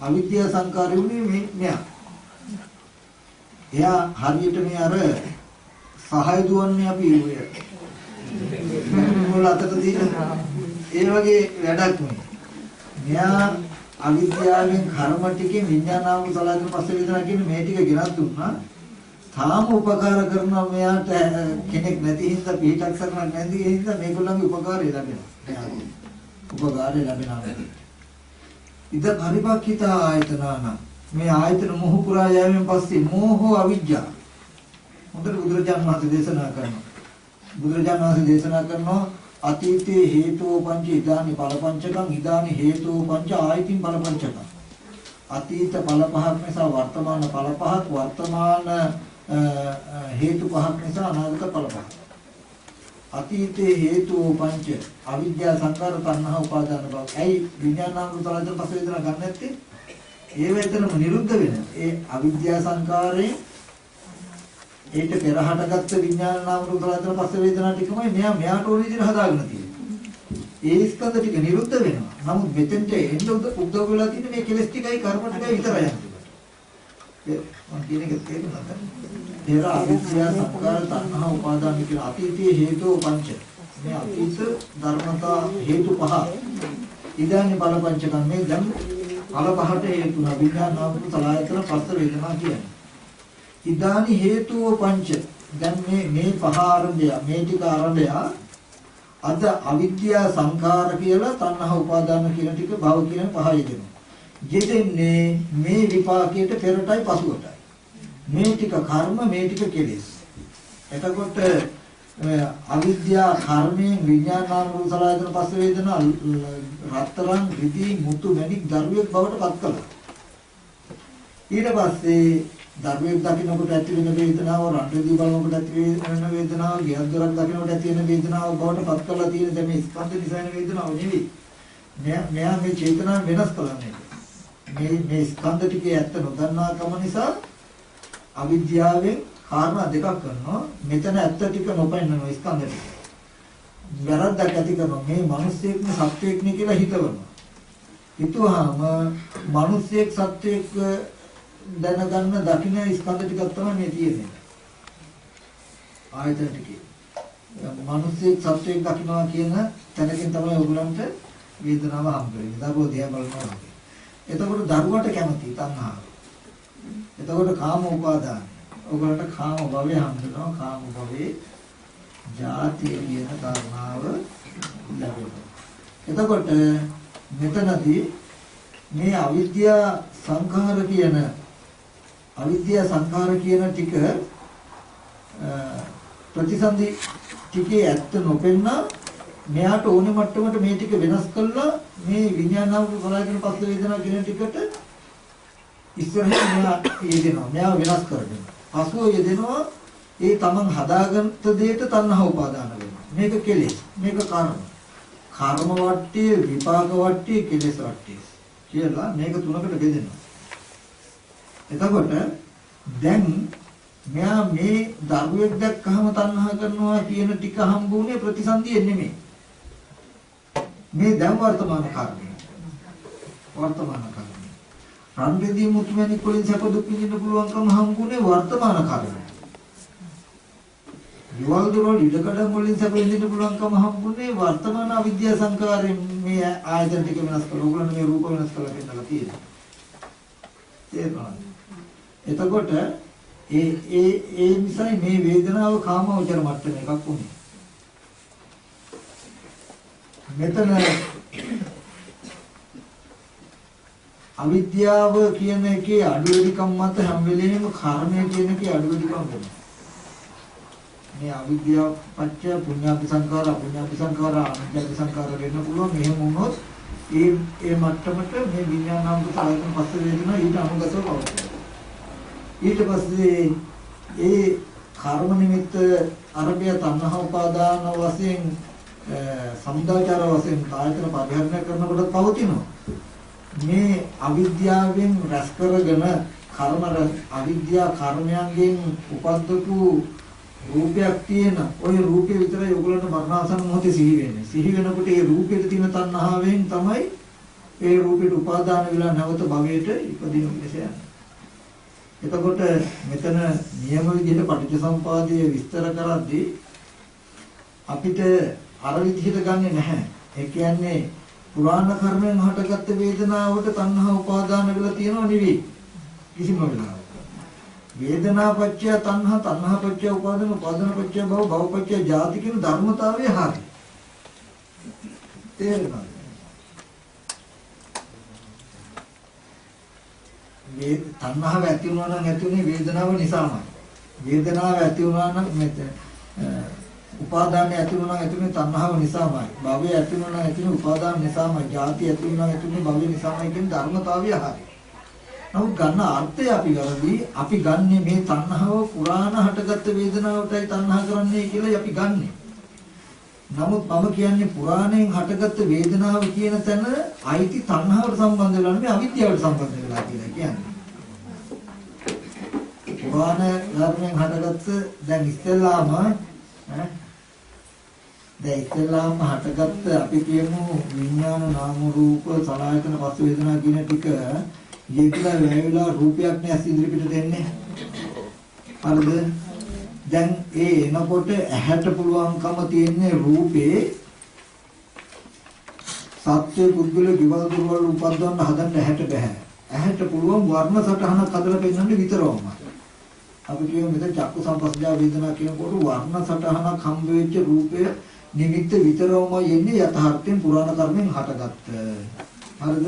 අවිද්‍යා සංකාරය උනේ මේ මෙයා. එයා හරියට මේ අර සහය දුවන්නේ අපි ඔය මොළ අතට තියෙන ඒ වගේ වැඩක් මේ. මෙයා අවිද්‍යාවෙන් කර්ම ටිකෙන් විඥානාව සලකන පස්සේ වේදනා කියන මේ ටික ගෙනත් දුන්නා. තාම උපකාර කරන මෙයාට කෙනෙක් නැති හින්දා පිටක් කරන්න නැති හින්දා මේගොල්ලන්ගේ උපකාරය ලැබෙනවා. උපකාරය ලැබෙනවා. ඉද පරිපක්ඛිත ආයතනාන මේ ආයතන මොහ පුරා යෑමෙන් පස්සේ මෝහෝ අවිජ්ජා හොඳට බුදුරජාණන් වහන්සේ දේශනා කරනවා. බුදුරජාණන් වහන්සේ දේශනා කරනවා අතීතේ හේතෝ පංච ඉදානි ඵල පංචකම් ඉදානි හේතෝ පංච ආයතින් ඵල පංචකම්. අතීත ඵල පහක් නිසා වර්තමාන ඵල පහක් වර්තමාන හේතු පහක් නිසා අනාගත ඵල පහක්. අතීතේ හේතු පංච අවිද්‍යා සංකාර තණ්හා උපාදාන බව. ඇයි විඥානාංග තලතර පස වේදනා ගන්න නැත්තේ? ඒ වේදනම නිරුද්ධ වෙන. ඒ අවිද්‍යා සංකාරයෙන් ඒට පෙර හටගත්ත විඥාන නාම රූප තලතර පස වේදනා ටිකමයි මෙයා මෙයාට ඕන විදිහට හදාගෙන තියෙන්නේ. ඒ ස්කන්ධ ටික නිරුද්ධ වෙනවා. නමුත් මෙතෙන්ට එන්න උද්දව වෙලා තියෙන්නේ මේ කෙලස් ටිකයි කර්ම ටිකයි විතරයි. මම කියන එක තේරුණාද? පෙර අවිද්‍යා සංකාර තණ්හා උපාදාන කියන අතීතයේ හේතු පංච. මේ අතීත ධර්මතා හේතු පහ. ඉදානි බල පංචකම් මේ දැන් බල පහට හේතු විඥාන නාම රූප සලආයතන පස්ස වේදනා කියන්නේ. ඉදානි හේතුව පංච. දැන් මේ මේ පහ ආරම්භය මේ ටික ආරම්භය අද අවිද්‍යා සංඛාර කියලා තණ්හා උපාදාන කියන ටික භව කියන පහ යෙදෙනවා. යෙදෙන්නේ මේ විපාකයට පෙරටයි පසුවටයි. මේ ටික කර්ම මේ ටික කෙලෙස්. එතකොට අවිද්‍යා කර්මයෙන් විඥාන නාම රූප සලආයතන පස්ස වේදනා රත්තරන් රිදී මුතු මැණික් දරුවෙක් බවට පත් කළා. ඊට පස්සේ දරුවෙක් දකින්නකොට ඇති වෙන වේදනාව රණ්ඩුදී බලනකොට ඇති වෙන වේදනාව ගියක් දොරක් දකින්නකොට ඇති වෙන වේදනාව බවට පත් කරලා තියෙන දැන් මේ ස්කන්ධ නිසා එන වේදනාව නෙවෙයි. මෙයා මේ චේතනාව වෙනස් කරන්නේ. මේ මේ ස්කන්ධ ටිකේ ඇත්ත නොදන්නා කම නිසා අවිද්‍යාවෙන් කාරණා දෙකක් කරනවා. මෙතන ඇත්ත ටික නොපෙන්නන ස්කන්ධ ටික. වැරද්දක් ඇති කරනවා. මේ මිනිස්සෙක්නේ සත්වයක්නේ කියලා හිතවනවා. හිතුවාම මිනිස්සෙක් සත්වයක දැනගන්න දකින්න ස්කන්ධ ටිකක් තමයි මේ තියෙන්නේ. ආයතන ටිකේ. මිනිස්සෙක් සත්වයක දකින්නවා කියන තැනකින් තමයි ඔයගලන්ට වේදනාව හම්බ වෙන්නේ. දරුවෝ දිහා බලනවා. එතකොට දරුවට කැමති තණ්හාව. එතකොට කාම උපාදාන. ඔයගලන්ට කාම භවය හම්බ වෙනවා. කාම භවයේ ජාතිය කියන කාරණාව ලැබෙනවා. එතකොට මෙතනදී මේ අවිද්‍යා සංඛාර කියන අවිද්‍යා සංඛාර කියන ටික ප්‍රතිසන්දි ටිකේ ඇත්ත නොපෙන්නා මෙයාට ඕනේ මට්ටමට මේ ටික වෙනස් කළා මේ විඥානාව සලයන් පස්ස වේදනා කියන ටිකට ඉස්සරහින් මෙයා යෙදෙනවා මෙයා වෙනස් කරනවා පසුව යෙදෙනවා ඒ තමන් හදාගත්ත දෙයට තණ්හා උපාදාන වෙනවා. මේක කෙලෙස්. මේක කර්ම. කර්ම වට්ටිය විපාක වට්ටිය කෙලෙස් වට්ටිය. කියලා මේක තුනකට බෙදෙනවා. එතකොට දැන් මෙයා මේ දරුවෙක් දැක්කහම තණ්හා කරනවා කියන ටික හම්බුනේ ප්‍රතිසන්දියෙන් නෙමෙයි. මේ දැන් වර්තමාන කර්මය. වර්තමාන කර්මය. රන්දේදී මුතුමැණික් වලින් සැප දුක් විඳින්න පුළුවන්කම හම්බුනේ වර්තමාන කර්මය. විවල් දොරවල් ඉඩකඩම් වලින් සැප විඳින්න පුළුවන්කම හම්බුනේ වර්තමාන අවිද්‍යා සංකාරයෙන් මේ ආයතන ටික වෙනස් කරලා ඕගොල්ලෝ මේ රූප වෙනස් කරලා පෙන්නලා තියෙනවා. තේරුණාද? එතකොට ඒ ඒ ඒ නිසා මේ වේදනාව කාමවචර මට්ටම එකක් වුණේ. මෙතන අවිද්‍යාව කියන එකේ අඩුවෙඩිකම් මත හැම වෙලෙම කර්මය කියන එකේ අඩුවෙඩිකම් වෙනවා. මේ අවිද්‍යාව පත්‍ය පුඤ්ඤාපි සංකාර අපුඤ්ඤාපි සංකාර අනිත්‍යපි සංකාර වෙන්න පුළුවන්. මෙහෙම වුණොත් ඒ ඒ මට්ටමට මේ විඥානාංග සලකන පස්ස වේදනා ඊට අනුගතව පවතිනවා. ඊට පස්සේ ඒ කර්ම නිමිත්ත අරබය තණ්හා උපාදාන වශයෙන් සමුදාචාර වශයෙන් ආයතන පරිහරණය කරනකොට පවතිනවා. මේ අවිද්‍යාවෙන් රැස් කරගෙන කර්ම අවිද්‍යා කර්මයන්ගෙන් උපද්දපු රූපයක් තියෙන ওই රූපේ විතරයි ඔයගොල්ලන්ට මරණාසන්න මොහොතේ සිහි වෙන්නේ. සිහි වෙනකොට ඒ රූපෙට තියෙන තණ්හාවෙන් තමයි ඒ රූපෙට උපාදාන වෙලා නැවත භවයට ඉපදින මිස යන්නේ. එතකොට මෙතන නියම විදිහට පටිච්චසමුපාදයේ විස්තර කරද්දී අපිට අර විදිහට ගන්නෙ නැහැ. ඒ කියන්නේ පුරාණ කර්මෙන් හටගත්ත වේදනාවට තණ්හා උපාදාන වෙලා තියෙනව නෙවෙයි. කිසිම වෙලාවක. වේදනා පත්‍ය තණ්හා තණ්හා පත්‍ය උපාදාන උපාදාන පත්‍ය භව භව පත්‍ය ජාති කියන ධර්මතාවය හරි. තේරෙනවද? මේ තණ්හාව ඇති වුණා නම් ඇති උනේ වේදනාව නිසාමයි. වේදනාව ඇති වුණා නම් මෙත උපාදානය ඇති වුණා නම් ඇති උනේ තණ්හාව නිසාමයි. භවය ඇති වුණා නම් ඇති උනේ උපාදාන නිසාමයි. ජාති ඇති වුණා නම් ඇති උනේ භවය නිසාමයි කියන ධර්මතාවය හරි. නමුත් ගන්න අර්ථය අපි වැරදි. අපි ගන්නෙ මේ තණ්හාව පුරාණ හටගත්ත වේදනාවටයි තණ්හා කරන්නේ කියලා අපි ගන්නෙ. නමුත් මම කියන්නේ පුරාණයෙන් හටගත්ත වේදනාව කියන තැන අයිති තණ්හාවට සම්බන්ධ වෙලා නෙමෙයි අවිද්‍යාවට සම්බන්ධ වෙලා කියලා කියන්නේ. පුරාණ ධර්මයෙන් හටගත්ත දැන් ඉස්සෙල්ලාම ඈ දැන් ඉස්සෙල්ලාම හටගත්ත අපි කියමු විඥාන නාම රූප සලආයතන පස් වේදනා කියන ටික යෙදලා වැයවිලා රූපයක් නේ ඇස් ඉදිරිපිට දෙන්නේ. හරිද? දැන් ඒ එනකොට ඇහැට පුළුවන්කම තියෙන්නේ රූපේ සත්‍ය පුද්ගල විවල් දුර්වල උපද්දවන්න හදන්න ඇහැට බෑ. ඇහැට පුළුවන් වර්ණ සටහනක් හදලා පෙන්වන්න විතරමයි. අපි කියමු මෙතන චක්කු සංපස්සජා වේදනා කියනකොට වර්ණ සටහනක් හම්බ වෙච්ච රූපය නිමිත්ත විතරමයි එන්නේ යථාර්ථයෙන් පුරාණ කර්මෙන් හටගත්ත. හරිද?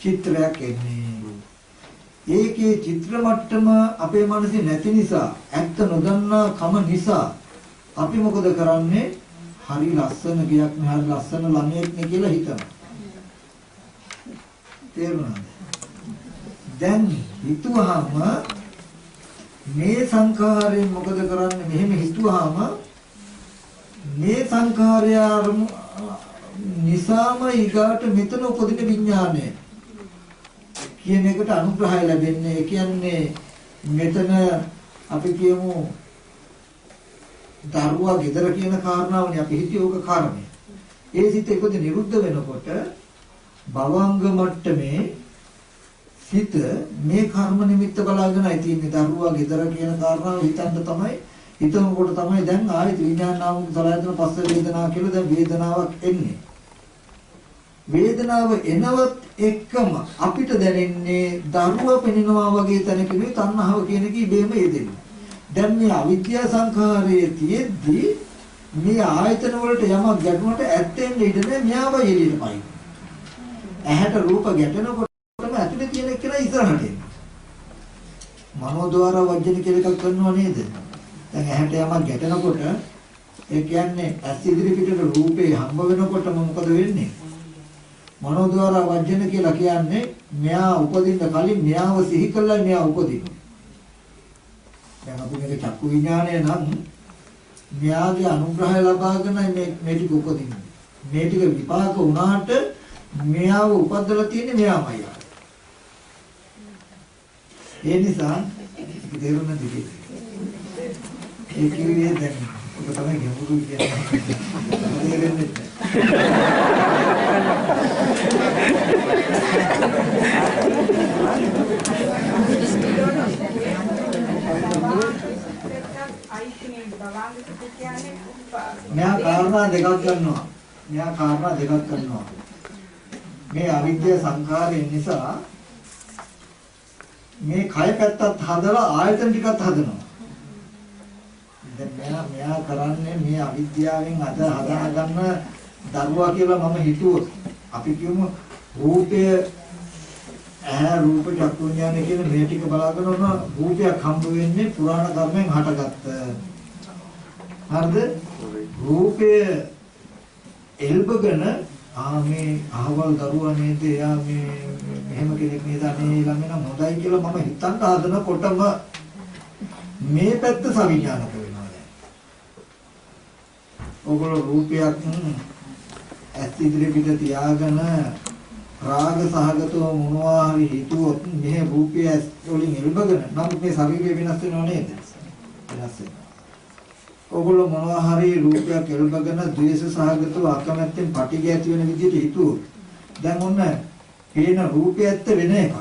චිත්‍රයක් එන්නේ. ඒකේ චිත්‍ර මට්ටම අපේ මනසේ නැති නිසා ඇත්ත නොදන්නා කම නිසා අපි මොකද කරන්නේ? හරි ලස්සන ගයක් නේ හරි ලස්සන ළමයෙක් නේ කියලා හිතනවා. තේරුණාද? දැන් හිතුවාම මේ සංඛාරයෙන් මොකද කරන්නේ? මෙහෙම හිතුවාම මේ සංඛාරය නිසාම ඊගාට මෙතන උපදින විඥානය කියන එකට අනුග්‍රහය ලැබෙන්නේ. ඒ කියන්නේ මෙතන අපි කියමු දරුවා gedara කියන කාරණාවනේ අපි හිතිය ඕක කාරණේ. ඒ සිත එකද නිරුද්ධ වෙනකොට භවංග මට්ටමේ සිත මේ කර්ම නිමිත්ත බලාගෙනයි තියෙන්නේ දරුවා gedara කියන කාරණාව හිතන්න තමයි හිතනකොට තමයි දැන් ආයෙත් විඥානාවු සලයතන පස්ස වේදනා කියලා දැන් වේදනාවක් එන්නේ. වේදනාව එනවත් එක්කම අපිට දැනෙන්නේ දරුවා පෙනෙනවා වගේ තැනකදී තණ්හාව කියන එක ඉබේම යෙදෙනවා. දැන් මේ අවිද්‍යා සංඛාරයේ තියෙද්දි මේ ආයතන වලට යමක් ගැටුණට ඇත්තෙන් ඉඳ නැහැ මෙයාව එළියට පයින්. ඇහැට රූප ගැටෙනකොටම ඇතුලේ තියෙන එක කියලා ඉස්සරහට එනවා. මනෝද්වාර වජ්ජන කියලා එකක් කරනවා නේද? දැන් ඇහැට යමක් ගැටෙනකොට ඒ කියන්නේ ඇස් ඉදිරි පිටට රූපේ හම්බ වෙනකොටම මොකද වෙන්නේ? මනෝද්වාර වජ්ජන කියලා කියන්නේ මෙයා උපදින්න කලින් මෙයාව සිහි කළා මෙයා උපදිනවා. දැන් අපි මේක චක්කු විඥානය නම් මෙයාගේ අනුග්‍රහය ලබාගෙනයි මේ මේ ටික උපදින්නේ. මේ ටික විපාක වුණාට මෙයාව උපදලා තියෙන්නේ මෙයාමයි. ඒ නිසා ඒක තේරුම් නැති දෙයක්. ඒ කිව්වේ දැන් ඔක තමයි ගැඹුරු කියන්නේ. තේරෙන්නේ නැහැ. මෙයා කාරණා දෙකක් ගන්නවා. මෙයා කාරණා දෙකක් ගන්නවා. මේ අවිද්‍යා සංඛාරයෙන් නිසා මේ කය පැත්තත් හදලා ආයතන ටිකත් හදනවා. දැන් මෙයා මෙයා කරන්නේ මේ අවිද්‍යාවෙන් අද හදාගන්න දරුවා කියලා මම හිතුවොත් අපි කියමු රූපය ඇහැ රූප චක්කු විඥාන කියන මේ ටික බලාගෙන උන රූපයක් හම්බ වෙන්නේ පුරාණ කර්මෙන් හටගත්ත. හරිද? රූපය එල්බගෙන ආ මේ අහවල් දරුවා නේද එයා මේ මෙහෙම කෙනෙක් නේද අනේ ළමෙනා හොඳයි කියලා මම හිතන්න හදනකොටම මේ පැත්ත සවිඥානික වෙනවා දැන්. ඔගොල්ලෝ රූපයක් ඇස් ඉදිරි පිට තියාගෙන රාග සහගතව මොනවා හරි හිතුවොත් මේ රූපය ඇස් වලින් එල්බගෙන නම් මේ ශරීරය වෙනස් වෙනව නේද? වෙනස් වෙනවා. ඔගොල්ලෝ මොනවා හරි රූපයක් එල්බගෙන ද්වේෂ සහගතව අකමැත්තෙන් පටිඝ ඇති වෙන විදිහට හිතුවොත් දැන් ඔන්න පේන රූපය ඇත්ත වෙන එකක්.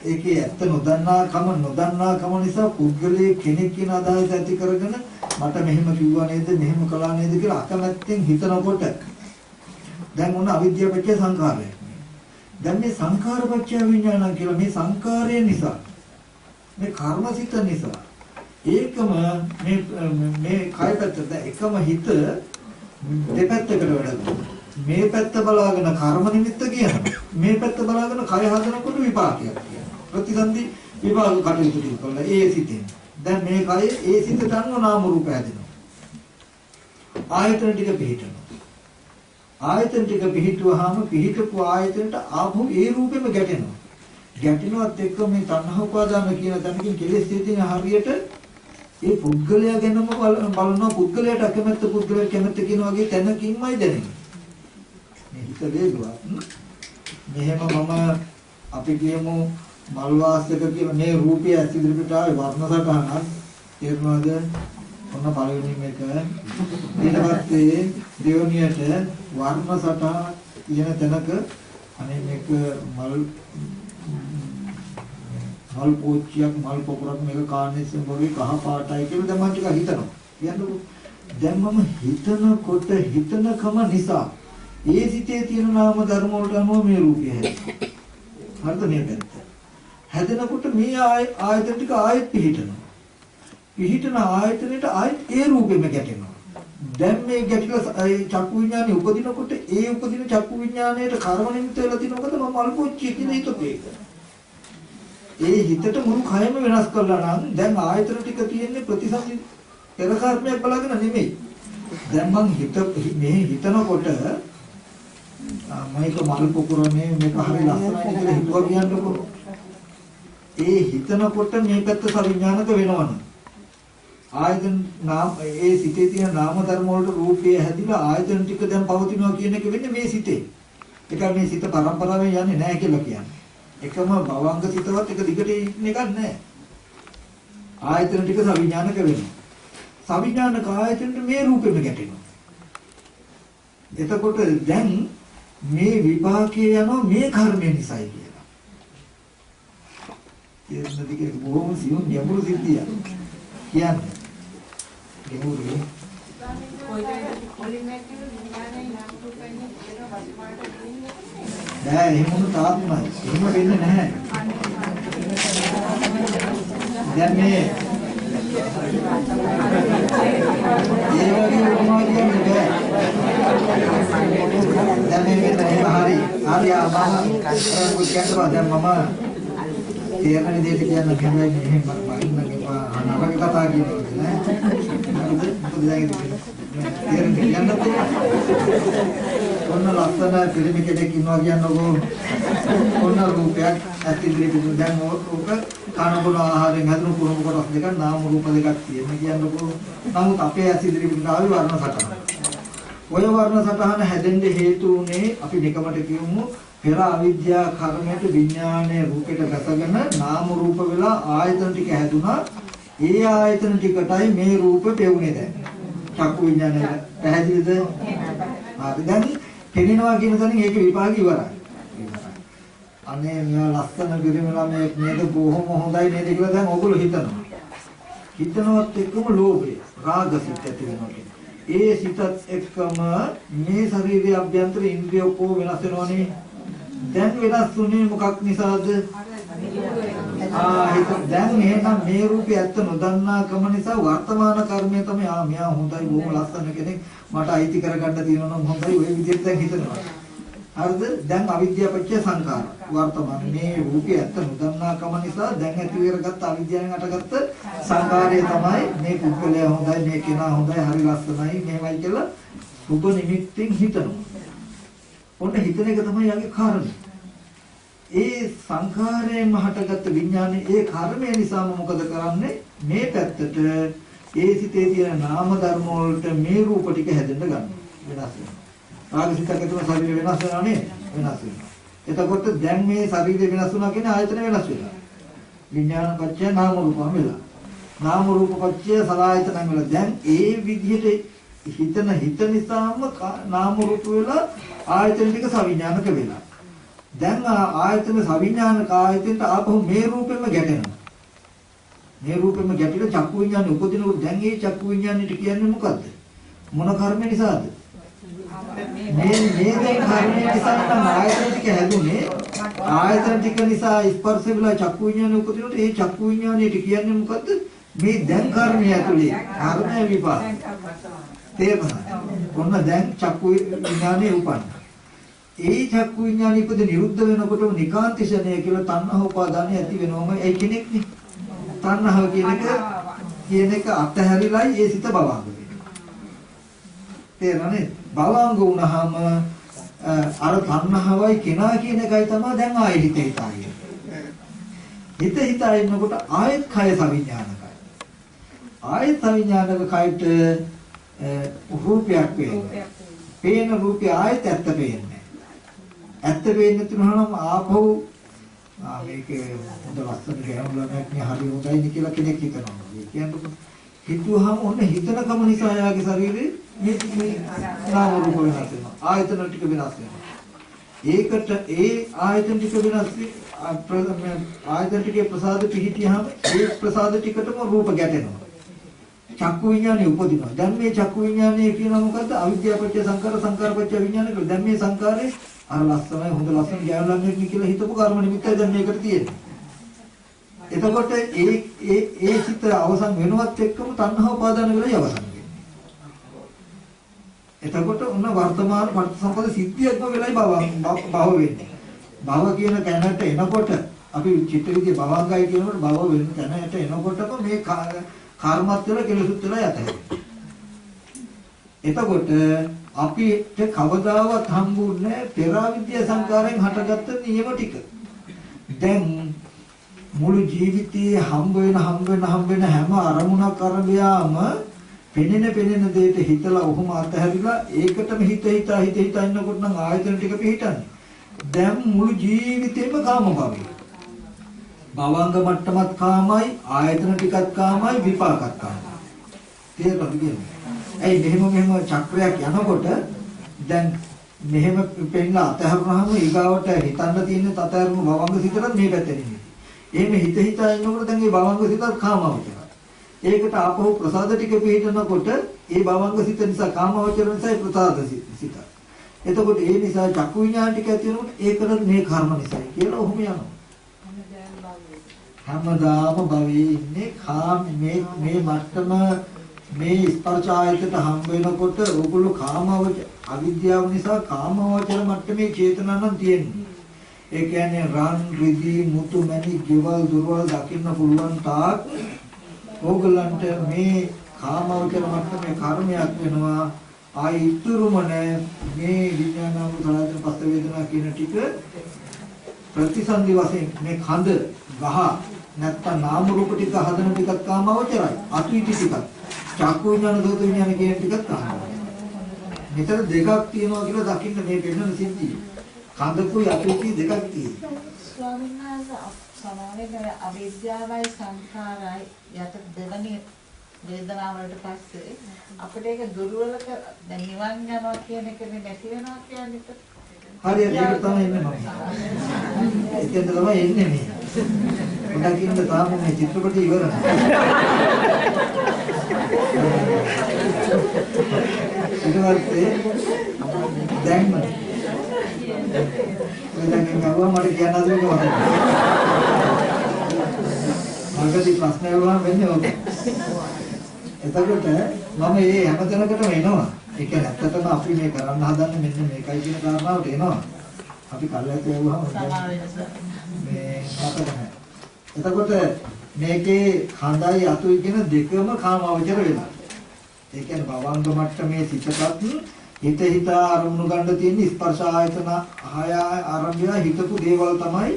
ඒකේ ඇත්ත නොදන්නා කම නොදන්නා කම නිසා පුද්ගලයේ කෙනෙක් කියන අදහස ඇති කරගෙන මට මෙහෙම කිව්වා නේද මෙහෙම කළා නේද කියලා අකමැත්තෙන් හිතනකොට දැන් ඔන්න අවිද්‍යාව පත්‍ය සංඛාරය. දැන් මේ සංඛාර පත්‍ය විඥාන කියලා මේ සංඛාරය නිසා මේ කර්මසිත නිසා ඒකම මේ මේ කය පැත්තට එකම හිත දෙපැත්තකට වැඩ මේ පැත්ත බලාගෙන කර්ම නිමිත්ත කියනවා. මේ පැත්ත බලාගෙන කය හදනකොට විපාකයක් කියනවා. ප්‍රතිසන්දි විපාක කටයුතු කරලා ඒ සිතෙන්. දැන් මේ කය ඒ සිතට අනුව නාම රූප හැදෙනවා. ආයතන ටික පිළිටනවා ආයතන ටික පිහිටුවාම පිහිටපු ආයතනට ආපහු ඒ රූපෙම ගැටෙනවා. ගැටෙනවත් එක්ක මේ තණ්හා උපාදාන කියන තැනකින් කෙලෙස් තියෙන හරියට ඒ පුද්ගලයා ගැනම බලනවා පුද්ගලයාට අකමැත්ත පුද්ගලයාට කැමැත්ත කියන වගේ තැනකින්මයි දැනෙන්නේ. මේ හිත වේගවත්. මෙහෙම මම අපි කියමු මල් වාස්තක කියන මේ රූපය ඇස් ඉදිරියට ආවේ වර්ණ සටහනක් තේරුණාද? ඔන්න පළවෙනි එක ඊට පස්සේ දෙවනියට වර්ණ සටහන කියන තැනක අනේ මේක මල් මල් පෝච්චියක් මල් පොකුරක් මේක කාණේසෙන් වගේ කහ පාටයි කියලා දැන් මම ටිකක් හිතනවා. කියන්නකෝ දැන් මම හිතනකොට හිතනකම නිසා ඒ සිතේ තියෙන නාම ධර්ම වලට අනුව මේ රූපය හැදෙනවා. හරිද මේ පැත්ත. හැදෙනකොට මේ ආයතන ටික ආයෙත් පිහිටනවා. පිහිටන ආයතනෙට ආයෙත් ඒ රූපෙම ගැටෙනවා. දැන් මේ ගැටිලා චක්කු විඥානේ උපදිනකොට ඒ උපදින චක්කු විඥාණයට කර්ම නිමිත්ත වෙලා තිනකොට මම අල්පොච්චි කියන හිතේ ඒක. ඒ හිතට මුළු කයම වෙනස් කරලා නම් දැන් ආයතන ටික තියෙන්නේ ප්‍රතිසන්දි පෙර කර්මයක් බලාගෙන නෙමෙයි. දැන් මං හිත මේ හිතනකොට මයික මල් පොකුරනේ මේක හරි ලස්සනයි කියලා හිතුවා කියන්නකො. ඒ හිතනකොට මේ පැත්ත සවිඥානික වෙනවනේ. ආයතන නාම ඒ සිතේ තියෙන නාම ධර්ම වලට රූපය හැදිලා ආයතන ටික දැන් පවතිනවා කියන එක වෙන්නේ මේ සිතේ. ඒක මේ සිත පරම්පරාවෙන් යන්නේ නැහැ කියලා කියන්නේ. එකම භවංග සිතවත් එක දිගට ඉන්න එකක් නැහැ. ආයතන ටික සවිඥානික වෙනවා. සවිඥානික ආයතනෙට මේ රූපෙම ගැටෙනවා. එතකොට දැන් මේ විපාකයේ යනවා මේ කර්මය නිසායි කියලා. කියන දිගේ බොහොම සියුම් ගැඹුරු සිද්ධියක්. කියන්නේ. ගැඹුරුයි. නෑ එහෙම වුණ තාත්මයි. එහෙම වෙන්නේ නැහැ. දැන් මේ ඒ වගේ වුණා කියන්නේ බෑ. දැන් මේ මෙතන එහෙම හරි. හරි ආ මම කරපු කියනවා දැන් මම තේරෙන විදිහට කියන්න බෑ මෙහෙම මම කියනවා අනවක කතා කියනවා නෑ. හරිද? මොකද දැන් තේරෙන්නේ කියන්නත් ඔන්න ලස්සන පිරිමි කෙනෙක් ඉන්නවා කියන්නකෝ. ඔන්න රූපයක් ඇතිදිරි පිටු දැන් ඕක කන බොන ආහාරයෙන් හැදුණු කුරුම කොටස් දෙකක් නාම රූප දෙකක් තියෙන කියන්නකෝ. නමුත් අපේ ඇසිදිරි පිටු ආවි වර්ණ සටහන. ඔය වර්ණ සටහන හැදෙන්න හේතු උනේ අපි නිකමට කියමු පෙර අවිද්‍යා කර්මයට විඥානයේ රූපයට ගැසගෙන නාම රූප වෙලා ආයතන ටික හැදුනා. ඒ ආයතන ටිකටයි මේ රූප පෙවුනේ දැන්. චක්කු විඥානය පැහැදිලිද? හරි දැන් පෙනෙනවා කියන තැනින් ඒක විපාක ඉවරයි. අනේ මෙයා ලස්සන පිරිමි ළමයෙක් නේද බොහොම හොඳයි නේද කියලා දැන් ඔයගොල්ලෝ හිතනවා. හිතනවත් එක්කම ලෝභය, රාග සිත් ඇති වෙනවා. ඒ සිතත් එක්කම මේ ශරීරයේ අභ්‍යන්තර ඉන්ද්‍රිය ඔක්කොම වෙනස් වෙනවනේ. දැන් වෙනස් වුනේ මොකක් නිසාද? ආ හිත දැන් එහෙනම් මේ රූපේ ඇත්ත නොදන්නා කම නිසා වර්තමාන කර්මය තමයි ආ මෙයා හොඳයි බොහොම ලස්සන කෙනෙක් මට අයිති කරගන්න තියෙනවා නම් හොඳයි ඔය විදිහට දැන් හිතනවා. හරිද? දැන් අවිද්‍යාව පත්‍ය සංකාර. වර්තමාන මේ රූපේ ඇත්ත නොදන්නා කම නිසා දැන් ඇති වෙරගත්ත අවිද්‍යාවෙන් අටගත්ත සංකාරය තමයි මේ පුද්ගලයා හොඳයි මේ කෙනා හොඳයි හරි ලස්සනයි මෙහෙමයි කියලා සුබ නිමිත්තෙන් හිතනවා. ඔන්න හිතන එක තමයි යාගේ කාරණේ. ඒ සංඛාරයෙන් හටගත්ත විඥානේ ඒ කර්මය නිසාම මොකද කරන්නේ? මේ පැත්තට ඒ සිතේ තියෙන නාම ධර්ම වලට මේ රූප ටික හැදෙන්න ගන්නවා. වෙනස් වෙනවා. රාගසිතක තුන ශරීර වෙනස් වෙනවා නේ වෙනස් වෙනවා. එතකොට දැන් මේ ශරීරය වෙනස් වුණා කියන්නේ ආයතන වෙනස් වෙනවා විඥාන පත්‍ය නාම රූපම වෙලා. නාම රූප පත්‍ය සලආයතන වෙලා. දැන් ඒ විදිහට හිතන හිත නිසාම නාම රූප වෙලා ආයතන ටික සවිඥානික වෙලා දැන් ආයතන සවිඥානික ආයතනට ආපහු මේ රූපෙම ගැටෙනවා. මේ රූපෙම ගැටිලා චක්කු විඥානේ උපදිනකොට දැන් මේ චක්කු විඥානෙට කියන්නේ මොකද්ද? මොන කර්ම නිසාද? මේ මේ දේ කර්මය නිසා තමයි ආයතන ටික හැදුනේ. ආයතන ටික නිසා ස්පර්ශ වෙලා චක්කු විඥානේ උපදිනකොට ඒ චක්කු විඥානෙට කියන්නේ මොකද්ද? මේ දැන් කර්මය ඇතුලේ කර්ම විපාක. තේරුණා? ඔන්න දැන් චක්කු විඥානේ උපන්නා. ඒ චක්කු විඥාන ඉපද නිරුද්ධ වෙනකොටම නිකාන්තිශනය කියලා තණ්හා උපාදානය ඇති වෙනවම ඒ කෙනෙක්නේ. තණ්හාව කියන එක කියන එක අත්හැරිලායි ඒ සිත බවංග වෙන්නේ. තේරෙනවද? බවංග වුණාම අර තණ්හාවයි කෙනා කියන එකයි තමයි දැන් ආයෙ හිත හිතා හිත හිතා ඉන්නකොට ආයෙත් කය සවිඥානිකයි. ආයෙත් සවිඥානික කයට රූපයක් වෙන්නේ. පේන රූපය ආයෙත් ඇත්ත පේන්නේ. ඇත්ත පේන්නේ නැතුනම ආපහු ආ මේක හොඳ ලස්සන ගෑනුලමක් නේ හරි හොඳයි නේ කියලා කෙනෙක් හිතනවා. ඒ කියන්නේ හිතුවහම ඔන්න හිතනකම නිසා යාගේ ශරීරේ මේ මේ නාම රූප වෙනස් වෙනවා. ආයතන ටික වෙනස් වෙනවා. ඒකට ඒ ආයතන ටික වෙනස් ආයතන ටිකේ ප්‍රසාද පිහිටියාම ඒ ප්‍රසාද ටිකටම රූප ගැටෙනවා. චක්කු විඥානේ උපදිනවා. දැන් මේ චක්කු විඥානේ කියන මොකද්ද? අවිද්‍යාවපච්ච සංකාර සංකාරපච්ච විඥාන කියලා. දැන් මේ සංකාරේ අර ලස්සනයි හොඳ ලස්සන ගෑනුලන්ගෙක් කියලා හිතපු කර්ම නිමිත්තයි දැන් මේකට තියෙන්නේ. එතකොට ඒ ඒ ඒ චිත අවසන් වෙනවත් එක්කම තණ්හා උපාදාන වෙලා අවසන් වෙනවා. එතකොට උන්න වර්තමාන පටිසම්පද සිද්ධියක්ම වෙලයි භව භව වෙන්නේ. භව කියන තැනට එනකොට අපි චිත්ත විදිය භවංගයි කියනකොට භව වෙන තැනට එනකොටම මේ කර්මත් වල කෙලෙසුත් වල යතයි. එතකොට අපිට කවදාවත් හම්බුන්නේ පෙරාවිද්‍ය සංකාරයෙන් හටගත්ත නියම ටික. දැන් මුළු ජීවිතයේ හම්බ වෙන හම්බ වෙන හම්බ වෙන හැම අරමුණක් අරබයාම පෙනෙන පෙනෙන දෙයට හිතලා ඔහොම අතහැරිලා ඒකටම හිත හිතා හිත හිතා ඉන්නකොට නම් ආයතන ටික පිටින්නේ. දැන් මුළු ජීවිතේම කාම භවය. භවංග මට්ටමත් කාමයි ආයතන ටිකත් කාමයි විපාකත් කාමයි. තේරුණාද කියන්නේ? ඇයි මෙහෙම මෙහෙම චක්‍රයක් යනකොට දැන් මෙහෙම පෙන්නලා අතහරුනහම ඊගාවට හිතන්න තියෙන තතරුණු භවංග සිතට මේ පැත්තෙන් ඉන්නේ. එහෙම හිත හිතා ඉන්නකොට දැන් මේ භවංග සිතත් කාමවචරයි. ඒකට ආපහු ප්‍රසාද ටික පිළිටනකොට ඒ භවංග සිත නිසා කාමවචර නිසා ඒ ප්‍රසාද සිත. එතකොට ඒ නිසා චක්කු විඥාන ටික ඇති වෙනකොට ඒකට මේ කර්ම නිසායි කියලා ඔහොම යනවා. හැමදාම භවයේ ඉන්නේ කාම මේ මේ මට්ටම මේ ස්පර්ශ ආයතට හම් වෙනකොට ඕගොල්ලෝ කාමවච අවිද්‍යාව නිසා කාමවචර මට්ටමේ චේතනා නම් තියෙන්නේ. ඒ කියන්නේ රන් රිදී මුතු මැණි ගෙවල් දුරවල් දකින්න පුළුවන් තාක් ඕගොල්ලන්ට මේ කාමවචර මට්ටමේ කර්මයක් වෙනවා. ආයි ඉතුරුම නැහැ මේ විඥානාව සලයන් පස්ස වේදනා කියන ටික ප්‍රතිසන්දි වශයෙන් මේ කඳ ගහ නැත්තම් නාම රූප ටික හදන ටිකත් කාමවචරයි අතුයිටි ටිකත් චක්කු විඥාන දෝත විඥාන කියන ටිකත් කාමවචරයි මෙතන දෙකක් තියෙනවා කියලා දකින්න මේ පෙන්වන සිද්ධිය. කඳකුයි අතුයිටි දෙකක් තියෙනවා. ස්වාමීන් වහන්සේ සමානයේ අවිද්‍යාවයි සංඛාරයි යට දෙවනි වේදනාව වලට පස්සේ අපිට ඒක දුර්වල කර දැන් නිවන් යනවා කියන එකනේ නැති වෙනවා කියන්නේ. හරියට ඒක තමයි එන්නේ මම. එතෙන්ද තමයි එන්නේ මේ. පොඩක් ඉන්න තාම මේ චිත්‍රපටය ඉවර නැහැ. ඊට පස්සේ දැන් මම දැන් ගාවා මට කියන්න හදන්නේ මොකක්ද? මගදී ප්‍රශ්න වුණාම වෙන්නේ ඔක. එතකොට මම මේ හැමතැනකටම එනවා. ඒ කියන්නේ ඇත්තටම අපි මේ කරන්න හදන්නේ මෙන්න මේකයි කියන කාරණාවට එනවා. අපි කල්යත් යවුවම මේ නැහැ. එතකොට මේකේ කඳයි අතුයි කියන දෙකම කාමවචර වෙනවා. ඒ කියන්නේ භවංග මට්ටමේ සිතපත් හිත හිත අරමුණු ගන්න තියෙන ස්පර්ශ ආයතන ආය ආරම්භය හිතපු දේවල් තමයි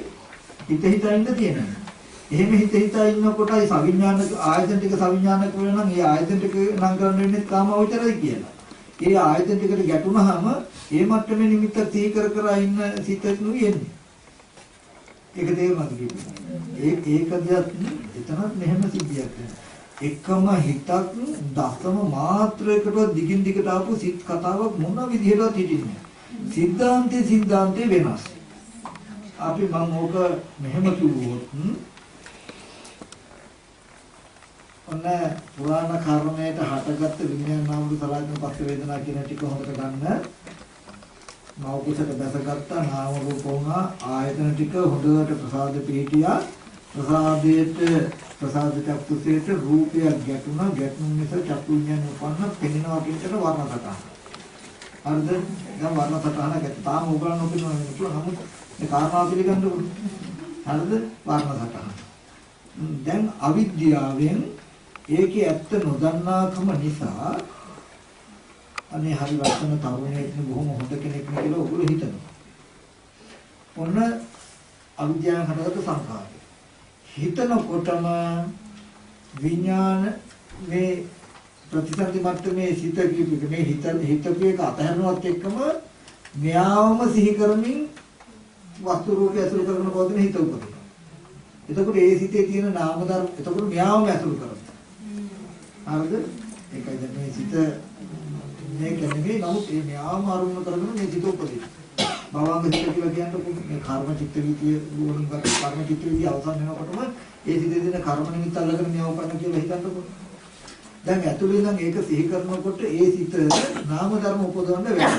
හිත හිත ඉන්න තියෙන්නේ. එහෙම හිත හිත ඉන්නකොටයි සවිඥානික ආයතන ටික සවිඥානික වෙනවා නම් ඒ ආයතන ටික නම් කරන්න වෙන්නේ කාමවචරයි කියලා. ඒ ආයතන ටිකට ගැටුනහම ඒ මට්ටමේ නිමිත්ත තී කර කර ඉන්න සිතක් නෙවෙන්නේ. ඒක තේරුණාද කියන්නේ? ඒ ඒකදියත් එතනත් මෙහෙම සිද්ධියක් වෙනවා. එකම හිතක් දසම මාත්‍රයකට දිගින් දිගට ආපු සිත් කතාවක් මොන විදිහටවත් හිටින්නේ සිද්ධාන්තේ සිද්ධාන්තේ වෙනස්. අපි මම ඕක මෙහෙම කිව්වොත් ඔන්න පුරාණ කර්මයට හටගත්ත විඥාන නාම සලආයතන පස්ස වේදනා කියන ටික හොඳට ගන්න. මෞකසට දැසගත්තා නාම රූප වුණා ආයතන ටික හොඳට ප්‍රසාද පිහිටියා. ප්‍රසාදයට ප්‍රසාද චක්කුසේට රූපයක් ගැටුණා ගැටුණු නිසා චක්කු විඥාන උපන්න පෙනෙනවා කියන එකට වර්ණ සටහන. හරිද? දැන් වර්ණ සටහන ගැට තාම උගලන්න ඔබිනවා නේ නමුත් මේ කාරණා පිළිගන්න ඕනේ. හරිද? වර්ණ සටහන. දැන් අවිද්‍යාවෙන් ඒකේ ඇත්ත නොදන්නාකම නිසා අනේ හරි ලස්සන තරුණයෙක් නේ බොහොම හොඳ කෙනෙක් නේ කියලා ඔගොල්ලෝ හිතනවා. ඔන්න අවිද්‍යාවෙන් හටගත්තු සංඛාරය. හිතනකොටම විඥාන මේ ප්‍රතිසන්දි මට්ටමේ සිත කියපු මේ හිත හිතපු එක අතහැරනවත් එක්කම මෙයාවම සිහි කරමින් වස්තු රූපය අසුරු කරන පොදින හිත උපදිනවා. එතකොට ඒ සිතේ තියෙන නාම ධර්ම එතකොට මෙයාවම අසුරු කරනවා. හරිද? ඒකයි දැන් මේ සිත මේක නෙමෙයි නමුත් මේ මෙයාවම අරුණ කරගෙන මේ සිත උපදිනවා. භවංග චිත්ත කියලා කියන්නේ මේ කර්ම චිත්ත වීතිය වලින් කර්ම චිත්ත වීතිය අවසන් වෙනකොටම ඒ සිතේ දෙන කර්ම නිමිත්ත අල්ලගෙන මෙයාව කරන කියලා හිතන්නකො. දැන් ඇතුළේ නම් ඒක සිහි කරනකොට ඒ සිත නාම ධර්ම උපදවන්න වෙනවා.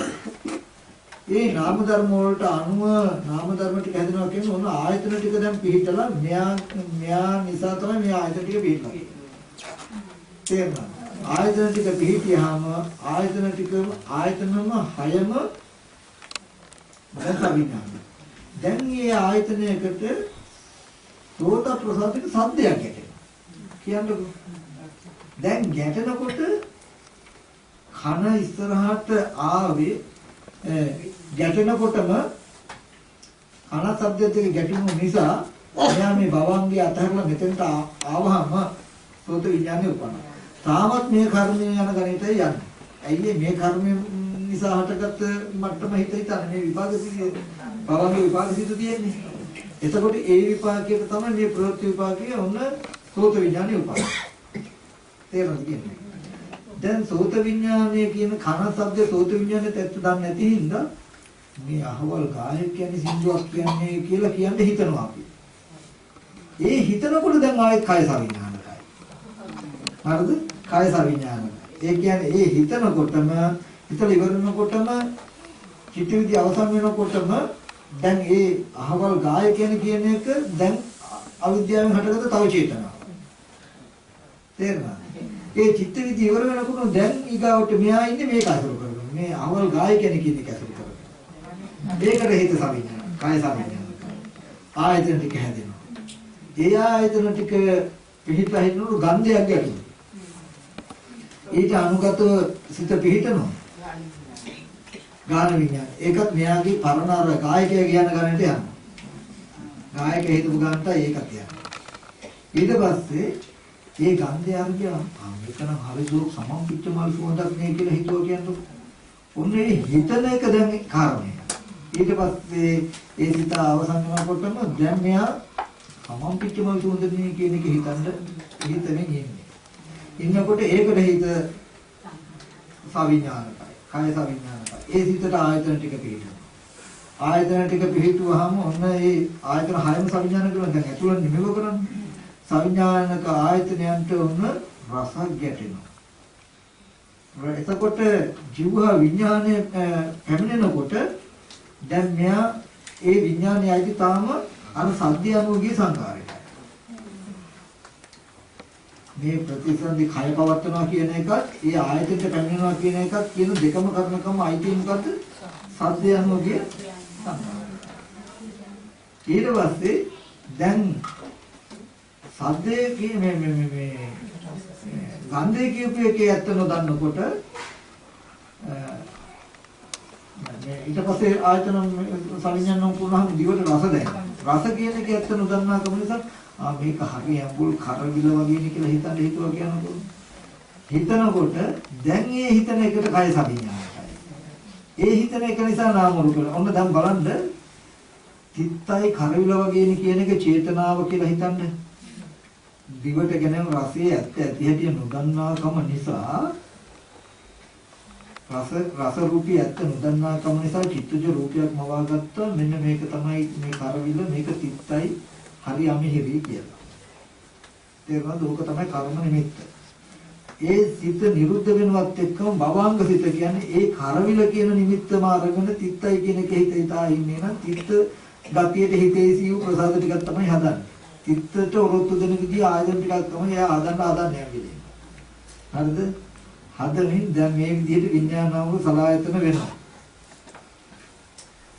ඒ නාම ධර්ම වලට අනුව නාම ධර්ම ටික හැදෙනවා කියන්නේ ඕන ආයතන ටික දැන් පිළිතලා මෙයා මෙයා නිසා තමයි මේ ආයතන ටික පිළිතලා. තේරුණා? ආයතන ටික පිළිතියාම ආයතන ටිකම ආයතනම හයම දැන් අවිඥාන. දැන් මේ ආයතනයකට සෝත ප්‍රසාදික සද්දයක් ගැටෙනවා. කියන්නකො. දැන් ගැටෙනකොට කන ඉස්සරහට ආවේ ගැටෙනකොටම කන සද්දයට ගැටුණු නිසා එයා මේ භවංගේ අතහැරලා මෙතෙන්ට ආවහම සෝත විඥානේ උපන්නා. තාමත් මේ කර්මය යන ගණිතය යන්නේ. ඇයි මේ කර්මය නිසා හටගත්ත මට්ටම හිත හිතන්නේ මේ විපාක සිද්ධිය භවංගේ විපාක සිද්ධ තියෙන්නේ. එතකොට ඒ විපාකයට තමයි මේ ප්‍රවෘත්ති විපාකයේ ඔන්න සෝත විඥානේ උපදින. තේරුණාද කියන්නේ? දැන් සෝත විඥානය කියන කන ශබ්ද සෝත විඥානේ තත්ත්ව දන්නේ නැති හින්දා මේ අහවල් ගායක කියන්නේ සින්දුවක් කියන්නේ කියලා කියන්නේ හිතනවා අපි. ඒ හිතනකොට දැන් ආයෙත් කය සවිඥානකයි. හරිද? කය සවිඥානකයි. ඒ කියන්නේ ඒ හිතනකොටම හිතලා ඉවරනකොටම චිත්තවිදි අවසන් වෙනකොටම දැන් ඒ අහවල් ගායකයන් කියන එක දැන් අවිද්‍යාවෙන් හටගත්ත තව චේතනාවක්. තේරුණාද? ඒ චිත්තවිදි ඉවර වෙනකොට දැන් ඊගාවට මෙහා ඉන්නේ මේක අසුර කරගෙන. මේ අහවල් ගායකයන් කියන එක අසුර කරගෙන. මේකට හිත සවිඥාන, කාය සවිඥාන. ආයතන ටික හැදෙනවා. ඒ ආයතන ටික පිහිටලා හිටනොත් ගන්ධයක් ගැටෙනවා. ඊට අනුගතව සිත පිහිටනවා. ගාන විඥාන. ඒකත් මෙයාගේ පරණ අර ගායකයා කියන ගණනට යනවා. ගායකයා හිතපු ගන්නට ඒකත් යනවා. ඊට පස්සේ ඒ ගන්ධය අරගෙන ආ මේක නම් හරි දුක් සමම් පිච්ච මල් සුවඳක් නේ කියලා හිතුවා කියන්නේ. ඔන්නේ හිතන එක දැන් කාරණේ. ඊට පස්සේ ඒ සිත අවසන් වෙනකොටම දැන් මෙයා සමම් පිච්ච මල් සුවඳ නේ කියන එක හිතන්න හිතමින් ඉන්නේ. ඉන්නකොට ඒකට හිත සවිඥානිකයි. කාය සවිඥානිකයි. ඒ සිතට ආයතන ටික පිළිතුරු. ආයතන ටික පිළිතුරුවහම ඔන්න ඒ ආයතන හයම සවිඥානික කරන දැන් ඇතුළෙන් නිමව කරන්නේ. සවිඥානික ආයතනයන්ට ඔන්න රසක් ගැටෙනවා. එතකොට ජීව විඥානය පැමිණෙනකොට දැන් මෙයා ඒ විඥානයයි ඇති තාම අර සද්ද අනුගිය සංකාරයයි. මේ ප්‍රතිසන්දි කය පවත්නවා කියන එකත් ඒ ආයතනට පැමිණෙනවා කියන එකත් කියන දෙකම කරනකම අයිති මොකද්ද? සද්ද අනුගිය සංකාරය. ඊට පස්සේ දැන් සද්දේ කිය මේ මේ මේ මේ ගන්ධේ කියපු එකේ ඇත්ත නොදන්නකොට මේ ඊට පස්සේ ආයතන සංඥානම් පුරහම දිවට රස දැනෙනවා. රස කියන එක ඇත්ත නොදන්නා කම නිසා ආ මේක හරි ඇඹුල් කරවිල වගේනේ කියලා හිතන්න හිතුවා කියනකොට හිතනකොට දැන් ඒ හිතන එකට කය සවිඥානයි. ඒ හිතන එක නිසා නාම රූප ඔන්න දැන් බලන්න තිත්තයි කරවිල වගේනේ කියන එක චේතනාව කියලා හිතන්නේ. දිවට ගෙනෙන රසයේ ඇත්ත ඇති හැටි නොදන්නාකම නිසා රස රස රූපී ඇත්ත නොදන්නාකම නිසා චිත්තජ රූපයක් මවාගත්තා මෙන්න මේක තමයි මේ කරවිල මේක තිත්තයි හරි අමිහිරි කියලා. තේරුණාද? ඕක තමයි කර්ම නිමිත්ත. ඒ සිත නිරුද්ධ වෙනවත් එක්කම භවංග සිත කියන්නේ ඒ කරවිල කියන නිමිත්තම අරගෙන තිත්තයි කියන එක හිත හිතා ඉන්නේ නම් තිත්ත ගතියට හිතේ සිව් ප්‍රසාද ටිකක් තමයි හදන්නේ. තිත්තට ඔරොත්තු දෙන විදිහ ආයතන ටිකක් තමයි එයා හදන්න හදන්නේ යන්නේ. හරිද? හදමින් දැන් මේ විදිහට විඥානව සලායතන වෙනවා.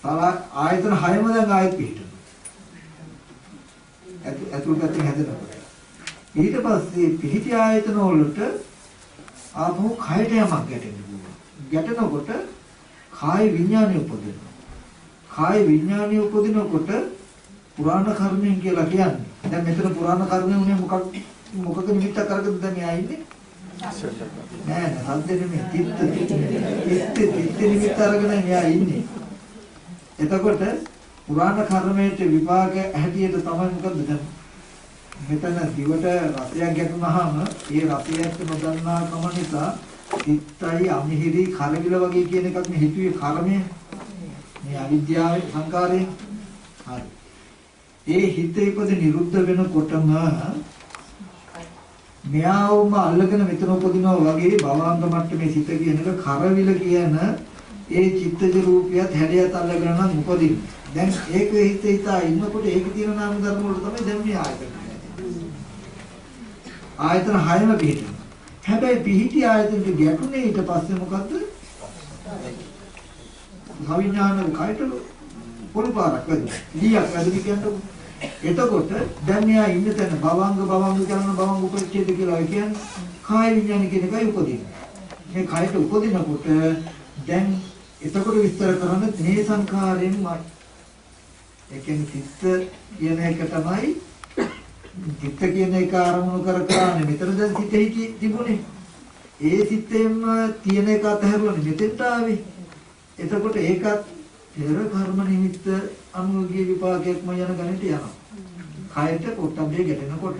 සලා ආයතන හයම දැන් ආයෙත් පිටිනවා. ඇතුළු පැත්තෙන් හැදෙනකොට. ඊට පස්සේ පිහිටි ආයතන වලට ආපහු කයට යමක් ගැටෙන්න පුළුවන්. ගැටෙනකොට කාය විඥානය උපදිනවා. කාය විඥානය උපදිනකොට පුරාණ කර්මයෙන් කියලා කියන්නේ. දැන් මෙතන පුරාණ කර්මය උනේ මොකක් මොකක නිමිත්තක් අරගෙනද දැන් එයා ඉන්නේ? නෑ නෑ සද්ද නෙමෙයි තිත්ත තිත්ත තිත්ත නිමිත්ත අරගෙන එයා ඉන්නේ. එතකොට පුරාණ කර්මයේ විපාක හැටියට තමයි මොකද්ද දැන් මෙතන දිවට රසයක් ගැටුනහම ඒ රසයට නොදන්නාකම නිසා තිත්තයි අමිහිරි කරවිල වගේ කියන එකක් මේ හිතුවේ කර්මය. මේ අවිද්‍යාවේ සංකාරයෙන්. හරි. ඒ හිත ඉපද නිරුද්ධ වෙනකොටම මෙයාවම අල්ලගෙන මෙතන උපදිනවා වගේ භවංග මට්ටමේ සිත කියන එක කරවිල කියන ඒ චිත්තජ රූපියත් හැඩයත් අල්ලගෙන නම් උපදින්නේ. දැන් ඒක හිත හිතා ඉන්නකොට ඒකේ තියෙන නාම ධර්ම වල තමයි දැන් මේ ආයතන. ආයතන හයම පිහිටිනවා. හැබැයි පිහිටි ආයතනට ගැටුනේ ඊට පස්සේ මොකද්ද? භවිඥාන කයට පොළු පාරක් වැදුනා. ලීයක් වැදුනි කියන්නේ එතකොට දැන් මෙයා ඉන්න තැන භවංග භවංග කරන භවංග උපච්ඡේද කියලා කියන්නේ කාය විඥාන කියන එකයි උපදින්නේ. මේ කයට උපදිනකොට දැන් එතකොට විස්තර කරන්නේ මේ සංඛාරයෙන්මයි. ඒ කියන්නේ චිත්ත කියන එක තමයි චිත්ත කියන එක ආරමුණු කර කරන්නේ මෙතන දැන් සිතෙහි තිබුණේ. ඒ සිතෙන්ම තියෙන එක අතහැරුවනේ මෙතෙන්ට ආවේ. එතකොට ඒකත් පෙර කර්ම නිමිත්ත අනුගිය විපාකයක්ම යන ගණිත යනවා. කයට පොට්ටබ්බේ ගැටෙනකොට.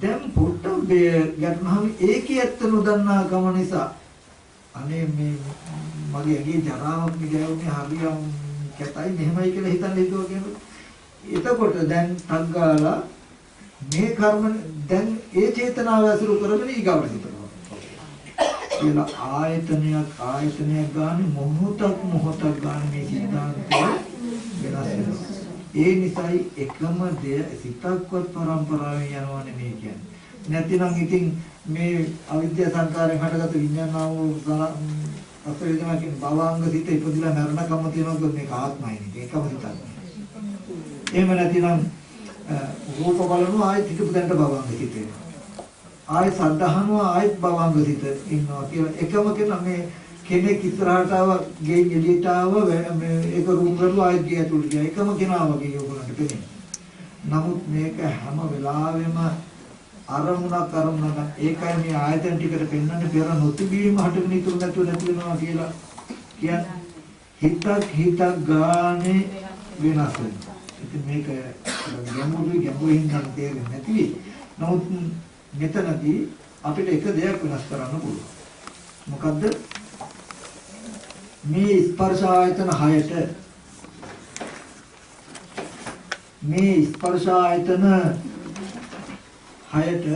දැන් පොට්ටබ්බේ ගැටුනහම ඒකේ ඇත්ත නොදන්නා කම නිසා අනේ මේ මගේ ඇඟේ ජරාවක් නිගෑවුනේ හරියම් කැතයි මෙහෙමයි කියලා හිතන්න හිතුවා කියනකොට එතකොට දැන් ටක් ගාලා මේ කර්ම දැන් ඒ චේතනාව ඇසුරු කරගෙන ඊගවට හිතනවා. කියලා ආයතනයක් ආයතනයක් ගන්න මොහොතක් මොහොතක් ගන්න මේ සිද්ධාන්තය වෙනස් වෙනවා. ඒ නිසායි එකම දෙය සිතක්වත් පරම්පරාවෙන් යනවා නෙමෙයි කියන්නේ. නැතිනම් ඉතින් මේ අවිද්‍යා සංකාරයෙන් හටගත් විඥානාව අපේදම කියන භවංග සිත ඉපදිලා මරණකම තියෙනවා මේක ආත්මයි නේ. ඒකම සිතක්. එහෙම නැතිනම් රූප බලනවා ආයෙත් හිතපු තැනට භවංග සිත එනවා. ආයෙත් සද්ධාහනවා ආයෙත් භවංග සිත ඉන්නවා කියලා එකම කෙනා මේ කෙනෙක් ඉස්සරහට ආව ගේ එළියට ආව මේ ඒක රූම් කරලා ආයෙත් ගේ ඇතුළට ගියා. එකම කෙනා වගේ ඔයගොල්ලන්ට පෙනේ. නමුත් මේක හැම වෙලාවෙම අරමුණක් අරමුණක් ඒකයි මේ ආයතන ටිකට පෙන්වන්නේ පෙර නොතිබීම හටගෙන ඉතුරු නැතුව නැති වෙනවා කියලා කියන්නේ හිතක් හිතක් ගානේ වෙනස් වෙනවා. ඉතින් මේක ගැඹුරුයි ගැඹුරින් නම් තේරෙන්නේ නැති වෙයි. නමුත් මෙතනදී අපිට එක දෙයක් වෙනස් කරන්න පුළුවන්. මොකද්ද? මේ ස්පර්ශ ආයතන 6ට මේ ස්පර්ශ ආයතන 6ට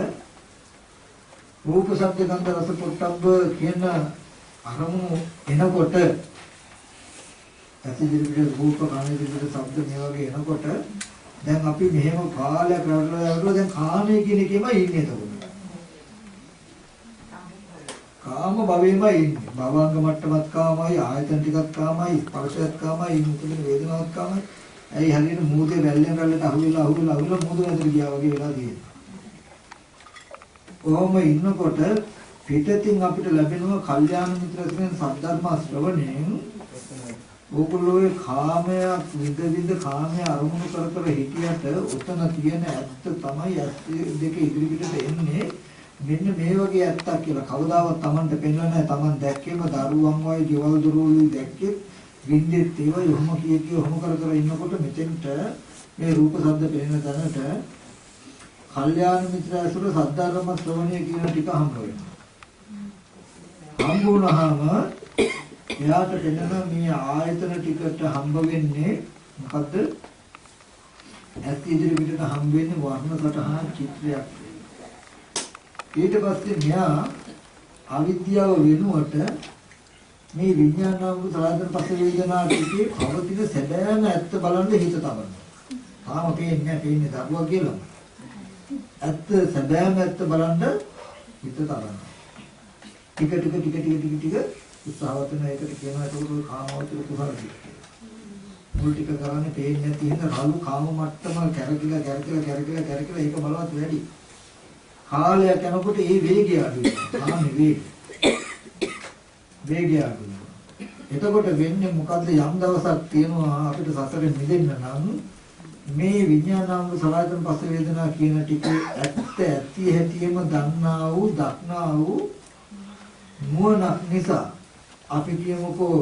රූප ශබ්ද ගන්ධ රස පොට්ටබ්බ කියන අරමුණු එනකොට ඇතිදිරිපිට රූප කනිදිරිපිට ශබ්ද මේ වගේ එනකොට දැන් අපි මෙහෙම කාලයක් රැවටලා යනකොට දැන් කාමයේ කියන එකෙම ඉන්නේ එතකොට. කාම භවෙම ඉන්නේ. භවංග මට්ටමත් කාමයි, ආයතන ටිකත් කාමයි, ස්පර්ශයත් කාමයි, මුතුලින වේදනාවක් කාමයි. ඇයි හරියට මූදේ වැල්ලෙන් වැල්ලට අහුවෙලා අහුවෙලා අහුවෙලා මූද නැතර ගියා වගේ වෙලා තියෙනවා. කොහොම ඉන්නකොට පිටතින් අපිට ලැබෙනවා කල්යාණ මිත්‍රයන් සද්ධර්ම ශ්‍රවණයෙන් ඕගොල්ලෝගේ කාමයක් විඳ විඳ කාමය අරමුණු කර කර හිටියට උතන තියෙන ඇත්ත තමයි ඇත්ත දෙක ඉදිරියට එන්නේ මෙන්න මේ වගේ ඇත්තක් කියලා කවදාවත් Tamanට පෙන්වන්නේ නැහැ. Taman දැක්කේම දරුවන් වගේ ජීවල් දරුවෝ දැක්කේ. විඳෙත් ඒවා යොම කිය කිය යොම කර කර ඉන්නකොට මෙතෙන්ට මේ රූප ශබ්ද පෙනෙන තැනට කල්යාණ මිත්‍ර ඇසුර සද්ධාර්ම ශ්‍රවණය කියන ටික හම්බ වෙනවා. හම්බ වුණාම එයාට දෙනවා මේ ආයතන ටිකට හම්බ වෙන්නේ මොකද්ද? ඇස් ඉදිරි පිටට හම්බ වෙන්නේ වර්ණ සටහන් චිත්‍රයක්. ඊට පස්සේ මෙයා අවිද්‍යාව වෙනුවට මේ විඥානාංග සලයන් පස්ස වේදනා ටිකේ පවතින සැබෑම ඇත්ත බලන්න හිත තබනවා. තාම පේන්නේ නැහැ පේන්නේ දරුවා කියලා. ඇත්ත සැබෑම ඇත්ත බලන්න හිත තබනවා. ටික ටික ටික ටික ටික ටික උත්සාහවත් වෙන එකට කියනවා ඒක කාමවතුර කුහරදී කියලා. මුල් ටික කරන්නේ පේන්නේ නැති හින්දා රළු කාම මට්ටම කැරකිලා කැරකිලා කැරකිලා කැරකිලා ඒක බලවත් වැඩි. කාලයක් යනකොට ඒ වේගය අඩු වෙනවා. කාම වේගය. වේගය අඩු වෙනවා. එතකොට වෙන්නේ මොකද්ද යම් දවසක් තියෙනවා අපිට සසරෙන් මිදෙන්න නම් මේ විඥානාංග සලආයතන පස්ස වේදනා කියන ටික ඇත්ත ඇති හැටියෙම දන්නා වූ දක්නා වූ නුවණ නිසා අපි කියමුකෝ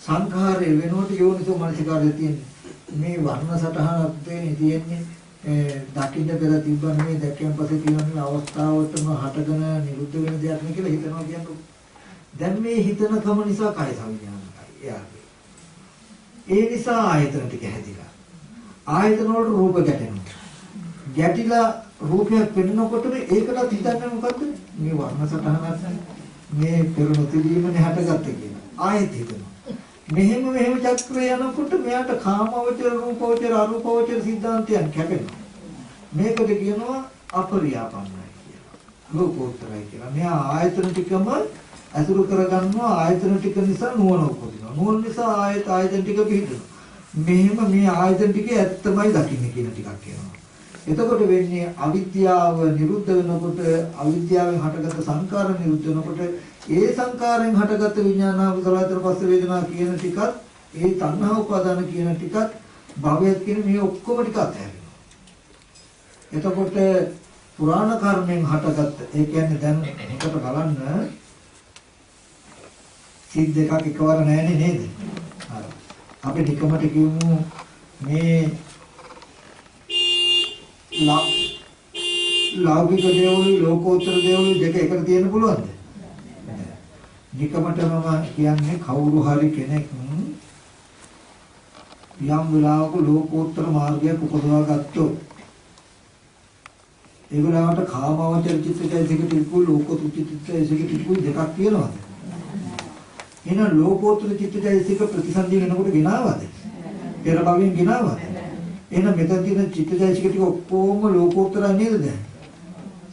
සංඛාරය වෙනුවට යෝනිසෝ මනසිකාරය තියෙන්නේ මේ වර්ණ සටහනක් තියෙන්නේ දකින්න පෙර තිබ්බ නෙමෙයි දැක්කන් පස්සේ තියෙන අවස්ථාවටම හටගෙන නිරුද්ධ වෙන දෙයක් නේ කියලා හිතනවා කියන්නේ. දැන් මේ හිතන කම නිසා කය සංඥානයි. එයාගේ. ඒ නිසා ආයතන ටික හැදිලා. ආයතන වලට රූප ගැටෙනවා. ගැටිලා රූපයක් පෙනෙනකොටම ඒකටත් හිතන්නේ මොකද්ද? මේ වර්ණ සටහනක් මේ පෙරුණු තිබීමනේ හටගත්තේ කියලා. ආයෙත් හිතනවා. මෙහෙම මෙහෙම චක්‍රය යනකොට මෙයාට කාමවචර රූපවචර අරූපවචර සිද්ධාන්තයන් කැපෙනවා. මේකට කියනවා අපරියාපන්නයි කියලා. රූපෝත්තරයි කියලා. මෙයා ආයතන ටිකම අසුරු කරගන්නවා ආයතන ටික නිසා නුවණ උපදිනවා. නුවණ නිසා ආයත ආයතන ටික පිහිටනවා. මෙහෙම මේ ආයතන ටිකේ ඇත්තමයි දකින්නේ කියන ටිකක් කියනවා. එතකොට වෙන්නේ අවිද්‍යාව නිරුද්ධ වෙනකොට අවිද්‍යාවෙන් හටගත්ත සංකාර නිරුද්ධ වෙනකොට ඒ සංකාරයෙන් හටගත්ත විඥානාව සලතර පස්ස වේදනා කියන ටිකත් ඒ තණ්හා උපාදාන කියන ටිකත් භවයත් කියන මේ ඔක්කොම ටික අත්හැරෙනවා. එතකොට පුරාණ කර්මෙන් හටගත්ත ඒ කියන්නේ දැන් හිතට බලන්න සිත් දෙකක් එකවර නැහැනේ නේද? හරි. අපි නිකමට කියමු මේ ලා- ලෞකික දේවලුයි ලෝකෝත්තර දේවලුයි දෙක එකට තියෙන්න පුළුවන්ද? නිකමට මම කියන්නේ කවුරු හරි කෙනෙක් යම් වෙලාවක ලෝකෝත්තර මාර්ගයක් උපදවා ගත්තොත් ඒ වෙලාවට කාමවචර චිත්තචෛතසික ටිකුයි ලෝකෝත්තර චිත්තචෛතසික ටිකුයි දෙකක් තියෙනවද? එහෙනම් ලෝකෝත්තර චිත්තචෛතසික ප්‍රතිසන්දිය වෙනකොට ගෙනාවද? පෙර භවයෙන් ගෙනාවද? එහෙනම් මෙතන තියෙන චිත්තචෛතසික ටික ඔක්කොම ලෝකෝත්තරයි නේද දැන්?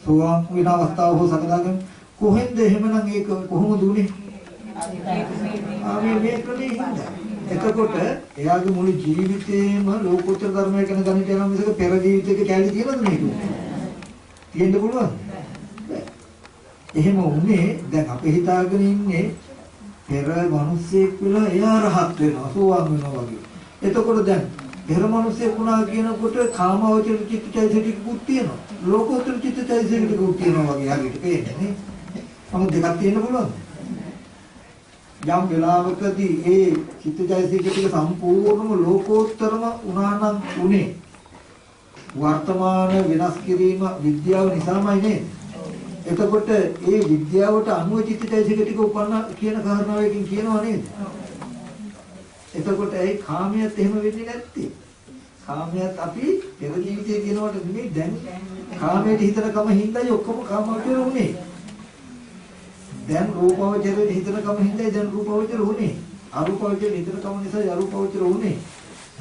සෝවාන් වෙන අවස්ථාව හෝ සකදාගෙන කොහෙන්ද එහෙමනම් ඒක කොහොමද උනේ? ආ මේ මේ ක්‍රමේ හින්දා. එතකොට එයාගේ මුළු ජීවිතේම ලෝකෝත්තර ධර්මය ගැන දැනට යන මිසක පෙර ජීවිතයක කැලේ තියෙනවද මේක? තියෙන්න පුළුවන්. එහෙම වුණේ දැන් අපි හිතාගෙන ඉන්නේ පෙර මිනිස්සෙක් වෙලා එයා රහත් වෙනවා සෝවාන් වෙනවා වගේ. එතකොට දැන් පෙර මිනිස්සෙක් වුණා කියනකොට කාමවචර චිත්තචෛතසිකුත් තියෙනවා. ලෝකෝත්තර චිත්තචෛතසිකුත් තියෙනවා වගේ හරියට පේන්නේ නේ. නමුත් දෙකක් තියෙන්න පුළුවන්ද? යම් වෙලාවකදී ඒ චිත්තචෛතසික ටික සම්පූර්ණම ලෝකෝත්තරම වුණා නම් උනේ වර්තමාන වෙනස් කිරීම විද්‍යාව නිසාමයි නේද? එතකොට ඒ විද්‍යාවට අනුව චිත්තචෛතසික ටික උපන්න කියන කාරණාවකින් කියනවා නේද? එතකොට ඒ කාමයට එහෙම වෙන්නේ නැත්තේ. කාමයට අපි පෙර ජීවිතයේ කියනවට නෙමෙයි දැන් කාමයට හිතනකම හින්දායි ඔක්කොම කාමවචර උනේ. දැන් රූපවචරයේ හිතනකම හින්දායි දැන් රූපවචර උනේ. අරූපවචරයේ හිතනකම නිසායි අරූපවචර උනේ.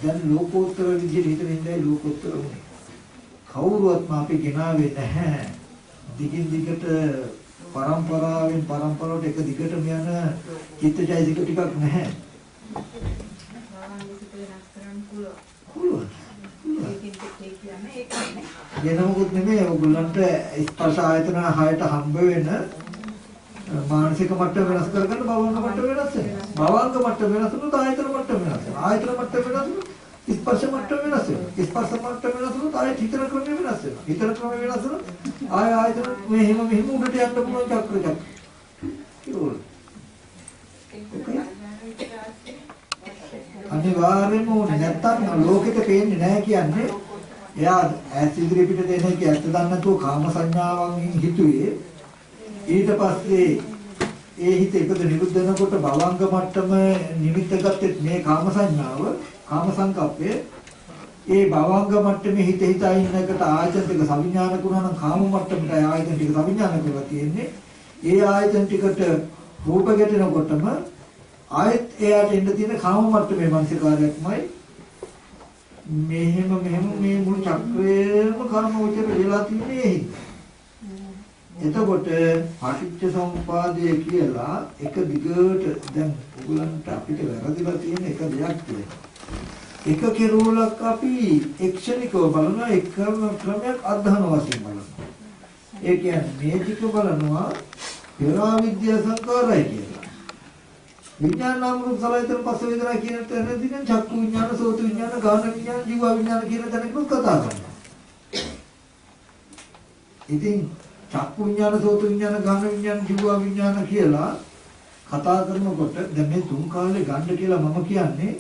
දැන් ලෝකෝත්තර විදිහට හිතන හින්දායි ලෝකෝත්තර උනේ. කවුරුවත්ම අපි ගෙනාවේ නැහැ. දිගින් දිගට පරම්පරාවෙන් පරම්පරාවට එක දිගටම යන චිත්තචෛතසික ටිකක් නැහැ. පුළුවන්. වෙන මොකුත් නෙමෙයි ඔයගොල්ලන්ට ස්පර්ශ ආයතන හයට හම්බ වෙන මානසික මට්ටම වෙනස් කරගන්න භවංග මට්ටම වෙනස් වෙනවා. භවංග මට්ටම වෙනස් වුණොත් ආයතන මට්ටම වෙනස් වෙනවා. ආයතන මට්ටම වෙනස් වුණොත් ස්පර්ශ මට්ටම වෙනස් වෙනවා. ස්පර්ශ මට්ටම වෙනස් වුණොත් ආයත හිතන ක්‍රමය වෙනස් වෙනවා. හිතන ක්‍රමය වෙනස් වුණොත් ආය ආයතන මෙහෙම මෙහෙම උඩට යන්න පුළුවන් චක්‍ර චක්‍ර. ඒක අනිවාර්යයෙන්ම ඕනේ නැත්තම් ලෝකෙට පේන්නේ නැහැ කියන්නේ එයා ඈත් ඉදිරි පිටට එන එක ඇත්ත දන්නේ නැතුව කාම සංඥාවෙන් හිතුවේ ඊට පස්සේ ඒ හිත එකද නිරුද්ධ වෙනකොට භවංග මට්ටම නිමිත්ත ගත්තෙත් මේ කාම සංඥාව කාම සංකප්පය ඒ භවංග මට්ටමේ හිත හිතා ඉන්න එකට ආයතන ටික සවිඥානික වුණා නම් කාම මට්ටමට ආයතන ටික සවිඥානික වෙලා තියෙන්නේ ඒ ආයතන ටිකට රූප ගැටෙනකොටම ආයෙත් එයාට එන්න තියෙන කාම මට්ටමේ මානසිකාරයක්මයි මෙහෙම මෙහෙම මේ මුළු චක්‍රයේම කර්ම උචර වෙලා තියෙන්නේ ඒ හින්දා. එතකොට පටිච්ච සමුපාදය කියලා එක දිගට දැන් ඔයගලන්ට අපිට වැරදිලා තියෙන එක දෙයක් තියෙනවා. එක කෙරුවලක් අපි එක්ෂණිකව බලනවා එක ක්‍රමයක් අධධන වශයෙන් බලනවා. ඒ කියන්නේ මේ ටික බලනවා පෙරා විද්‍යා සංකාරයි කියලා. විඥාන නාම රූප සලයිතර පස්ස වේදනා කියන තැනදී නම් චක්කු විඥාන සෝත විඥාන ගාන විඥාන ජීව විඥාන කියන තැනකින් කතා කරනවා. ඉතින් චක්කු විඥාන සෝත විඥාන ගාන විඥාන ජීව විඥාන කියලා කතා කරනකොට දැන් මේ තුන් කාලේ ගන්න කියලා මම කියන්නේ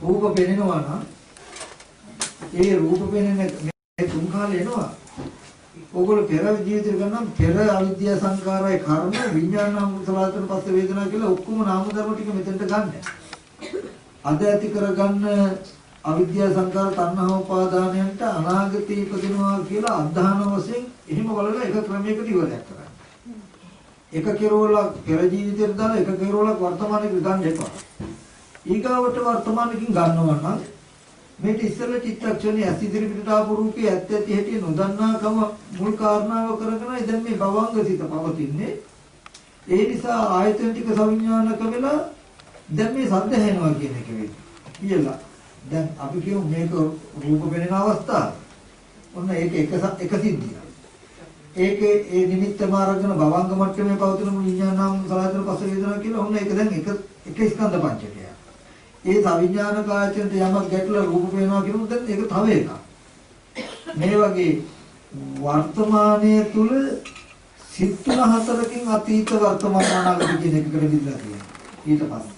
රූප පෙනෙනවා නම් ඒ රූප පෙනෙන මේ තුන් කාලේ එනවා ඕගොල්ලෝ පෙර ජීවිතේ ගන්නම් පෙර අවිද්‍යා සංකාරය කර්ම විඥානම් සලආතන පස්ස වේදනා කියලා ඔක්කොම නාම ධර්ම ටික මෙතෙන්ට ගන්න. අද ඇති කරගන්න අවිද්‍යා සංකාර තණ්හා උපාදානයන්ට අනාගතේ ඉපදිනවා කියලා අධධාන වශයෙන් එහෙම බලලා එක ක්‍රමයකට ඉවරයක් කරන්න. එක කෙරවලක් පෙර ජීවිතේට දාලා එක කෙරවලක් වර්තමානයේ ගන්න එපා. ඊගාවට වර්තමානකින් ගන්නවා නම් මේක ඉස්සෙල්ලා චිත්තක්ෂණයේ ඇස් ඉදිරි පිටට ආපු රූපේ ඇත්ත ඇති හැටි නොදන්නාකම මුල් කාරණාව කරගෙන දැන් මේ භවංග සිත පවතින්නේ. ඒ නිසා ආයතන ටික සවිඥානික වෙලා දැන් මේ සද්ද හැනවා කියන එක වෙයි. කියලා. දැන් අපි කියමු මේක රූප පෙනෙන අවස්ථාව ඔන්න ඒක එක එක සිද්ධියක්. ඒකේ ඒ නිමිත්ත මාර්ගන භවංග මට්ටමේ පවතින විඥානම් සලතර පස වේදනා කියලා ඔන්න ඒක දැන් එක එක ස්කන්ධ පංචකයක්. ඒ සවිඥානික ආයතනට යමක් ගැටලා රූප පේනවා කියනොත් දැන් ඒක තව එකක්. මේ වගේ වර්තමානයේ තුල සිත් තුන හතරකින් අතීත වර්තමාන අනාගත කියන එකකට බෙදලා තියෙනවා. ඊට පස්සේ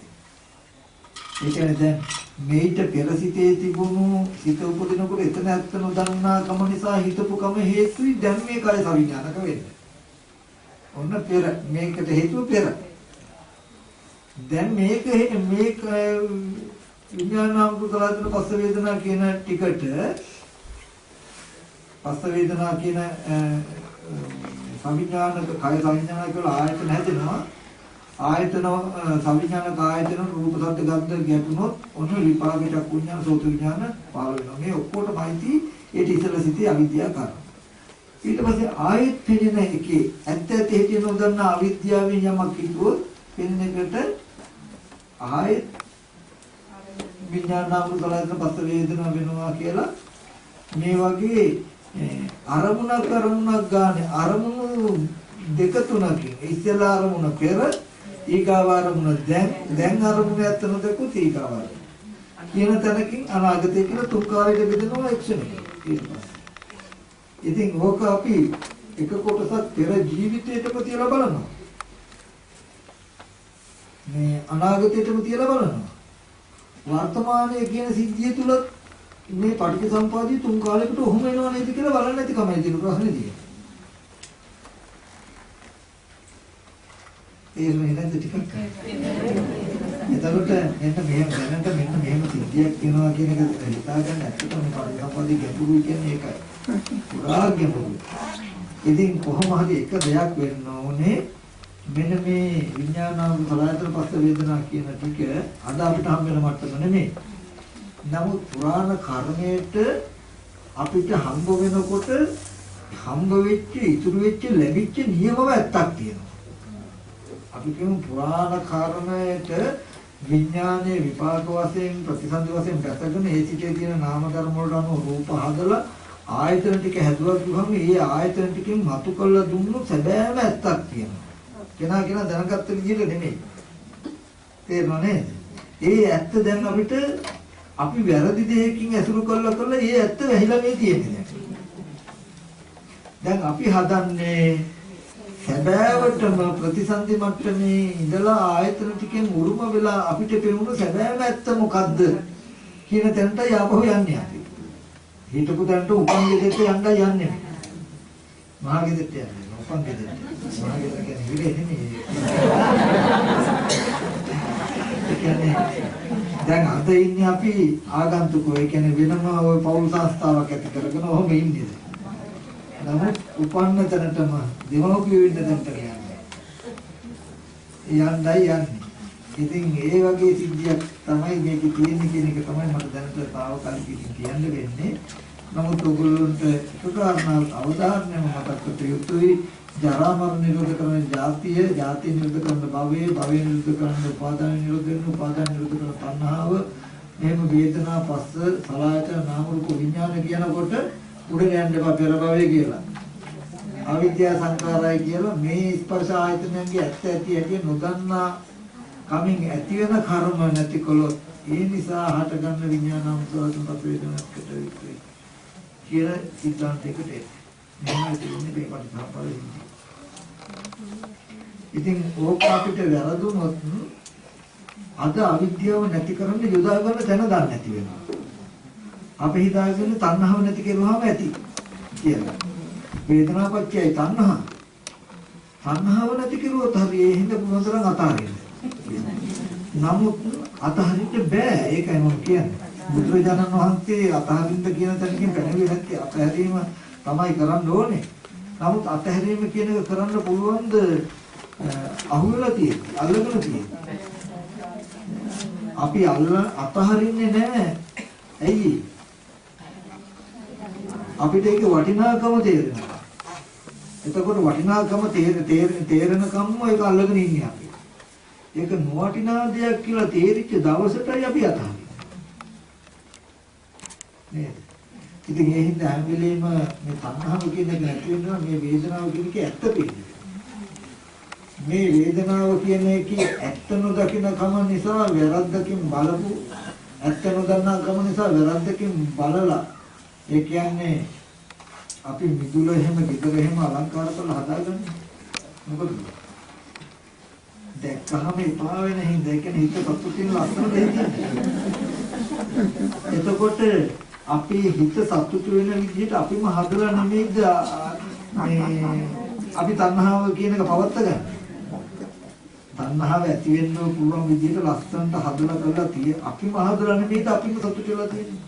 ඒ කියන්නේ දැන් මේිට පෙර සිතේ තිබුණු සිත උපදිනකොට එතන ඇත්ත නොදන්නා කම නිසා හිතපු කම හේතුයි දැන් මේ කය සවිඥානික වෙන්නේ. ඔන්න පෙර මේකට හේතුව පෙර. දැන් මේක මේක විඥානාමෘත කලාතුන පස්ස වේදනා කියන ටිකට පස්ස වේදනා කියන සවිඥානික කය සවිඥානික කියලා ආයතන හැදෙනවා. ආයතන සවිඥානික ආයතන රූප සද්ද ගන්ධ ගැටුනොත් ඔන්න විපාක චක්කුඥාන සෝත විඥාන පහළ වෙනවා. මේ ඔක්කොටමයිති ඒට ඉස්සල සිටි අවිද්‍යාව කරනවා. ඊට පස්සේ ආයෙත් පෙනෙන එකේ ඇත්ත ඇත්ත හිතේ නොදන්න අවිද්‍යාවෙන් යමක් හිතුවොත් පෙනෙන එකට ආයෙත් විඥානාමු කලයන් පස්ස වේදනා වෙනවා කියලා. මේ වගේ අරමුණක් අරමුණක් ගන්න අරමුණු දෙක තුනකින් ඉස්සෙල්ලා අරමුණ පෙර ඊගාව අරමුණ දැන් දැන් අරමුණ ඇත්ත නොදකුත් ඊගාව කියන තැනකින් අනාගතය කියලා තුන් කාලයකට බෙදෙනවා එක්ෂණික ඉතින් ඕක අපි එක කොටසක් පෙර ජීවිතයටම තියලා බලනවා. මේ අනාගතයටම තියලා බලනවා වර්තමානයේ කියන සිද්ධිය තුල මේ පටිච්චසම්පාදයේ තුන් කාලයකට ඔහොම එනවා නේද කියලා බලන්න නැති කමයි තියෙන ප්‍රශ්නේ තියෙන්නේ. තේරුනේ නැද්ද ටිකක්? එතකොට මෙන්න මෙහෙම දැනට මෙන්න මෙහෙම සිද්ධියක් වෙනවා කියන එක හිතාගන්න ඇත්තටම පටිච්චසම්පාදයේ ගැඹුරුයි කියන්නේ ඒකයි. පුරා ගැඹුරුයි. ඉතින් කොහොම හරි එක දෙයක් වෙන්න ඕනේ මෙන්න මේ විඥානාව සලආයතන පස්ස වේදනා කියන ටික අද අපිට හම් වෙන මට්ටම නෙමෙයි. නමුත් පුරාණ කර්මයට අපිට හම්බ වෙනකොට හම්බ වෙච්ච ඉතුරු වෙච්ච ලැබිච්ච නියමව ඇත්තක් තියෙනවා. අපි කියමු පුරාණ කර්මයට විඥානයේ විපාක වශයෙන් ප්‍රතිසන්දි වශයෙන් ගැටගෙන ඒ සිටේ තියෙන නාම ධර්ම වලට අනුව රූප හදලා ආයතන ටික හැදුවා කිව්වම ඒ ආයතන ටිකෙන් මතු කළ දුන්නු සැබෑම ඇත්තක් තියෙනවා. කෙනා කෙනා දැනගත්ත විදිහට නෙමෙයි. තේරුණා නේද? ඒ ඇත්ත දැන් අපිට අපි වැරදි දෙයකින් ඇසුරු කළා කළා ඒ ඇත්ත වැහිලා මේ තියෙන්නේ දැන් අපි හදන්නේ සැබෑවටම ප්‍රතිසන්දි මට්ටමේ ඉඳලා ආයතන ටිකෙන් උරුම වෙලා අපිට පෙනුණු සැබෑම ඇත්ත මොකද්ද කියන තැනට යපහු යන්නේ අපි. හිතපු තැනට උපන් ගෙදරට යන්න යන්නේ. මහා ගෙදරට යන්නේ. උපන් ගෙදරට. මහා ගෙදර කියන්නේ විලේ නෙමෙයි. ඒ කියන්නේ දැන් අද ඉන්නේ අපි ආගන්තුකෝ ඒ කියන්නේ වෙනම ওই පෞල් සංස්ථාවක් ඇති කරගෙන ඔහොම ඉන්නේ. නමුත් උපන්න තැනටම දෙමව්පියෝ ඉන්න තැනට යන්නේ. යන්නයි යන්නේ. ඉතින් ඒ වගේ සිද්ධියක් තමයි මේක තියෙන්නේ කියන එක තමයි මට දැනට තාවකාලිකව කියන්න වෙන්නේ. නමුත් ඔයගොල්ලන්ට එක කාරණා අවධානයම මතක් කර යුතුයි. ජරා මරණ නිරෝධ කරන ජාතිය, ජාතිය නිරෝධ කරන භවය, භවය නිරෝධ කරන උපාදාන නිරෝධ කරන උපාදාන නිරෝධ කරන තණ්හාව, එහෙම වේදනා පස්ස, සලආයතන නාම රූප විඥාන කියනකොට උඩට යන්න එපා පෙර භවය කියලා. අවිද්‍යා සංකාරය කියලා මේ ස්පර්ශ ආයතනයන්ගේ ඇත්ත ඇති ඇති නොදන්නා කමින් ඇති වෙන කර්ම නැතිකොලොත් ඒ නිසා හටගන්න විඥානම් සෝතම් පපේදනකට වික්‍රේ කියලා සිද්ධාන්තයකට මෙහෙම තියෙන්නේ මේ පරිසම්පාදේ. ඉතින් ඕක අපිට වැරදුනොත් අද අවිද්‍යාව නැති කරන්න යොදා ගන්න තැන දන්නේ නැති වෙනවා. අපි හිතාගෙන තණ්හාව නැති කරුවාම ඇති කියලා. වේදනාපච්චයයි තණ්හා. තණ්හාව නැති කරුවොත් හරි ඒ හිඳ පුළුවන් තරම් අතාරින්න. නමුත් අතහරින්න බෑ ඒකයි මම කියන්නේ. බුදුරජාණන් වහන්සේ අතහරින්න කියන තැනකින් පැනවිලා නැති අතහැරීම තමයි කරන්න ඕනේ. නමුත් අතහැරීම කියන එක කරන්න පුළුවන්ද අහුවෙලා තියෙන්නේ අල්ලගෙන තියෙන්නේ. අපි අල්ල අතහරින්නේ නැහැ. ඇයි? අපිට ඒක වටිනාකම තේරෙනවා. එතකොට වටිනාකම තේරෙන තේරෙනකම්ම ඒක අල්ලගෙන ඉන්නේ අපි. ඒක නොවටිනා දෙයක් කියලා තේරිච්ච දවසටයි අපි අතහරින්නේ. නේද? ඉතින් ඒ හින්දා හැම වෙලේම මේ තණ්හාව කියන එක නැති වෙනවා මේ වේදනාව කියන එක ඇත්ත පේන්නේ. මේ වේදනාව කියන එකේ ඇත්ත නොදකින කම නිසා වැරද්දකින් බලපු ඇත්ත නොදන්නා කම නිසා වැරද්දකින් බලලා ඒ කියන්නේ අපි මිදුල එහෙම ගෙදර එහෙම අලංකාර කරලා හදාගන්නේ. මොකද? දැක්කහම එපා වෙන හින්දා. ඒ කියන්නේ හිත සතුටින් ලස්සන දෙයක් එතකොට අපි හිත සතුටු වෙන විදිහට අපිම හදලා නෙමෙයිද මේ අපි තණ්හාව කියන එක පවත්ත ගන්න. තණ්හාව ඇති වෙන්න පුළුවන් විදිහට ලස්සනට හදලා කරලා තිය අපිම හදලා නෙමෙයිද අපිම සතුටු වෙලා තියෙන්නේ.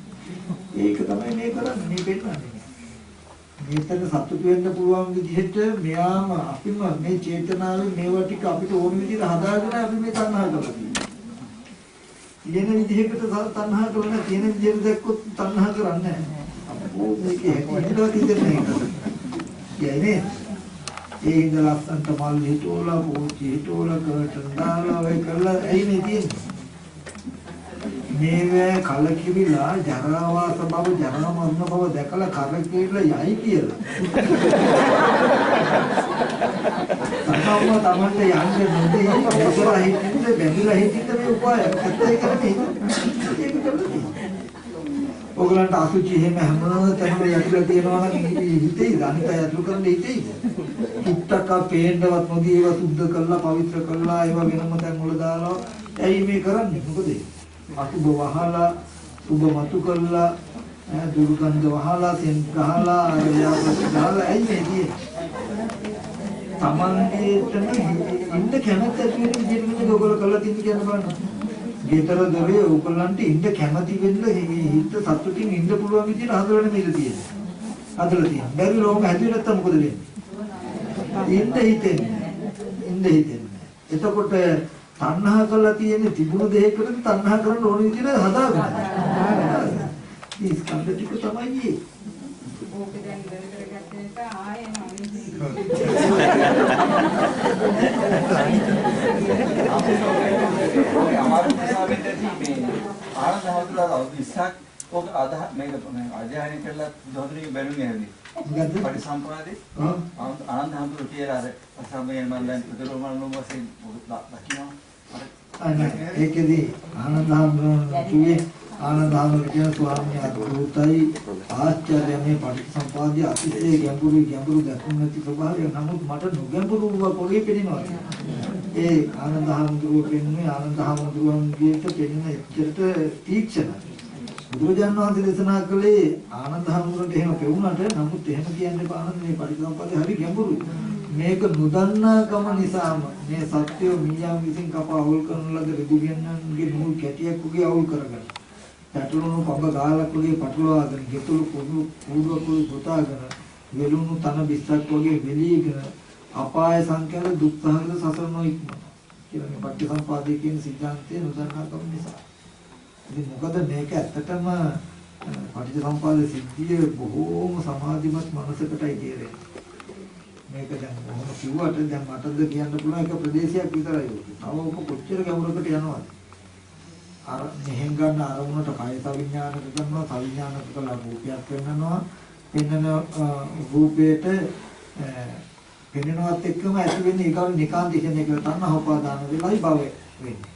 ඒක තමයි මේ කරන්නේ මේ පෙන්නන්නේ. මේතන සතුටු වෙන්න පුළුවන් විදිහට මෙයාම අපිම මේ චේතනාවේ මේවා ටික අපිට ඕන විදිහට හදාගෙන අපි මේ තණ්හා කරලා තියෙනවා. තියෙන විදිහකට තණ්හා කරන තියෙන විදිහට දැක්කොත් තණ්හා කරන්නේ නැහැ. අපෝ මේක හැකියනවා කියන්නේ කියන්නේ ඒ ඉඳ ලස්සන්ට මල් හිටෝලා පෝච්චි හිටෝලා කර්ටන් දාලා ඔය කරලා ඇයි මේ තියෙන්නේ? මේවැ කලකිරිලා ජරා වාස බව ජරා මරණ බව දැකලා කරකිරිලා යයි කියලා. තමම තමන්ට යන්නේ නොදී ඉස්සරහ හිටින්න බැඳලා හිටින්න මේ උපාය ඇත්තයි කරන්නේ. ඒක තමයි. ඔයගලන්ට අසුචි එහෙම හැම තැනම යටිලා තියෙනවා නම් හිතේද අනිත් අය අතුරු කරන්න හිතේද? කිට්ටක පේන්නවත් නොදී ඒවා සුද්ධ කරලා පවිත්‍ර කරලා ඒවා වෙනම තැන් වල දාලා ඇයි මේ කරන්නේ? මොකද අසුබ වහලා සුබ මතු කරලා දුර්ගන්ධ වහලා තෙන් ගහලා ආරයාපත් ගහලා ඇයි මේ තියෙන්නේ? තමන්ගේටම ඉන්න කැමැත්ත ඇති වෙන විදිහට මේක ඔයගොල්ලෝ කරලා තියෙන කියන බලන්න. ගෙදර දොරේ ඕගොල්ලන්ට ඉන්න කැමැති වෙන්න හිත සතුටින් ඉන්න පුළුවන් විදිහට හදලා නෙමෙයි තියෙන්නේ. හදලා තියෙන්නේ. බැරි ලෝක හැදුවේ නැත්තම් මොකද වෙන්නේ? ඉන්න හිතෙන්නේ. ඉන්න හිතෙන්නේ. එතකොට තණ්හා කරලා තියෙන්නේ තිබුණු දෙයකට තණ්හා කරන්න ඕන විදිහට හදාගන්න. මේ ස්කන්ධ ටික තමයි ඕක දැන් ඉවර කරගත්ත නිසා ආයෙ ඔය අමාරු නිසා වෙන්නේ නැති මේ ආනන්ද හඳුලා අවුරුදු 20ක් ඔක අදහ මේක අධ්‍යයනය කරලා බුදුහාමුදුරුවෝ බැලුනේ හැදී. මොකද්ද? පරිසම්පාදේ. ආනන්ද හඳුරු කියලා අර අසම්මයෙන් මම දැන් පුදුරමණු වශයෙන් දකිනවා. අර අනේ ඒකෙදි ආනන්ද හාමුදුරුවෝ කිව්වේ ආනන්ද හාමුදුරුවෝ කියන ස්වාමීන් අද්භූතයි ආශ්චර්ය මේ පටිච්චසමුපාදයේ අතිශය ගැඹුරු ගැඹුරු දැකුම් නැති ස්වභාවය. නමුත් මට නොගැඹුරු වූ පොළේ පෙනෙනවා ඒ ආනන්ද හාමුදුරුවෝ පෙන්වන්නේ ආනන්ද හාමුදුරුවන්ගේට පෙනෙන එච්චරට තීක්ෂණයි. බුදුරජාණන් වහන්සේ දේශනා කළේ ආනන්ද හාමුදුරුවන්ට එහෙම පෙවුනට නමුත් එහෙම කියන්න එපා ආනන්ද මේ පටිච්චසමුපාදේ හරි ගැඹුරුයි. මේක නොදන්නාකම නිසාම මේ සත්‍යෝ මීයන් විසින් කපා අවුල් කරන ලද රිදුගන්නන්ගේ නූල් කැටියක් උගේ අවුල් කරගන්න. පැටලුණු පබ ගාලක් වගේ පටලවාගෙන, ගෙතුළු කුඩු කුඩුවකුයි ගොතාගෙන, වෙලුණු තන බිස්සක් වගේ වෙලීගෙන අපාය සංකේත දුක්ඛහගත සසර නොඉක්මන. කියලා මේ පටිසම්පාදයේ කියන සිද්ධාන්තය නොදන්නාකම නිසා. ඉතින් මොකද මේක ඇත්තටම පටිච්චසමුපාද සිද්ධිය බොහෝම සමාධිමත් මනසකටයි කියන්නේ. මේක දැන් කොහොම කිව්වට දැන් මටද කියන්න පුළුවන් එක ප්‍රදේශයක් විතරයි ඒක. තව ඔක කොච්චර ගැඹුරකට යනවද? අර මෙහෙන් ගන්න අරමුණට කය සවිඥානික කරනවා, සවිඥානික කළා රූපයක් වෙන්නනවා. පෙන්නන රූපයට පෙන්නනවත් එක්කම ඇති වෙන්නේ ඒකවල නිකාන්තිෂන් එක තණ්හා උපාදාන වෙලයි භවය වෙන්නේ.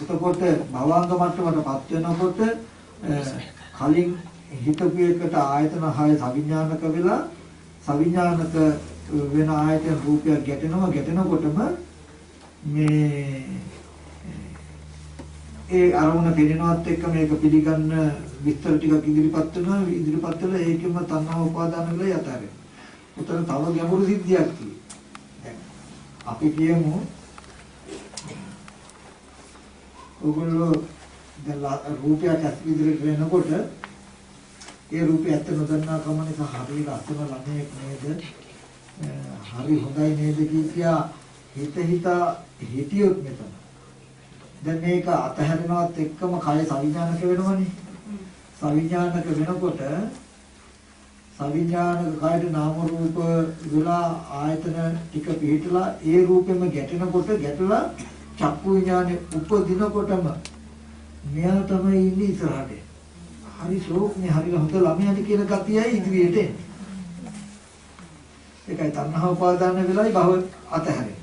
එතකොට භවංග මට්ටමටපත් වෙනකොට කලින් හිතපු එකට ආයතන 6 සවිඥානික වෙලා සවිඥානික වෙන ආයතන රූපයක් ගැටෙනවා ගැටෙනකොටම මේ ඒ අරමුණ පෙනෙනවත් එක්ක මේක පිළිගන්න විස්තර ටිකක් ඉදිරිපත් වෙනවා ඉදිරිපත් වෙලා ඒකෙම තණ්හා උපාදාන වෙලා යතරේ. උතන තව ගැඹුරු සිද්ධියක් තියෙනවා. අපි කියමු ඔගොල්ලෝ දැන් රූපයක් ඇස් ඉදිරියට වෙනකොට ඒ රූපය ඇත්ත නොදන්නා කම නිසා හරි ලස්සන ළමයෙක් නේද? හරි හොඳයි නේද කියා හිත හිත හිතියොත් මෙතන. දැන් මේක අතහැරෙනවත් එක්කම කය සවිඥානික වෙනවනේ. සවිඥානික වෙනකොට සවිඥානික කයට නාම රූප වෙලා ආයතන ටික පිළිටලා ඒ රූපෙම ගැටෙනකොට ගැටලා චක්කු විඥානේ උපදිනකොටම මෙයා තමයි ඉන්නේ ඉස්සරහට. හරි ශෝක්නේ හරි හොඳ ළමයාට කියන ගතියයි ඉදිරියට එන්නේ. ඒකයි තණ්හා උපාදාන වෙලයි භව අතහැරෙන්නේ.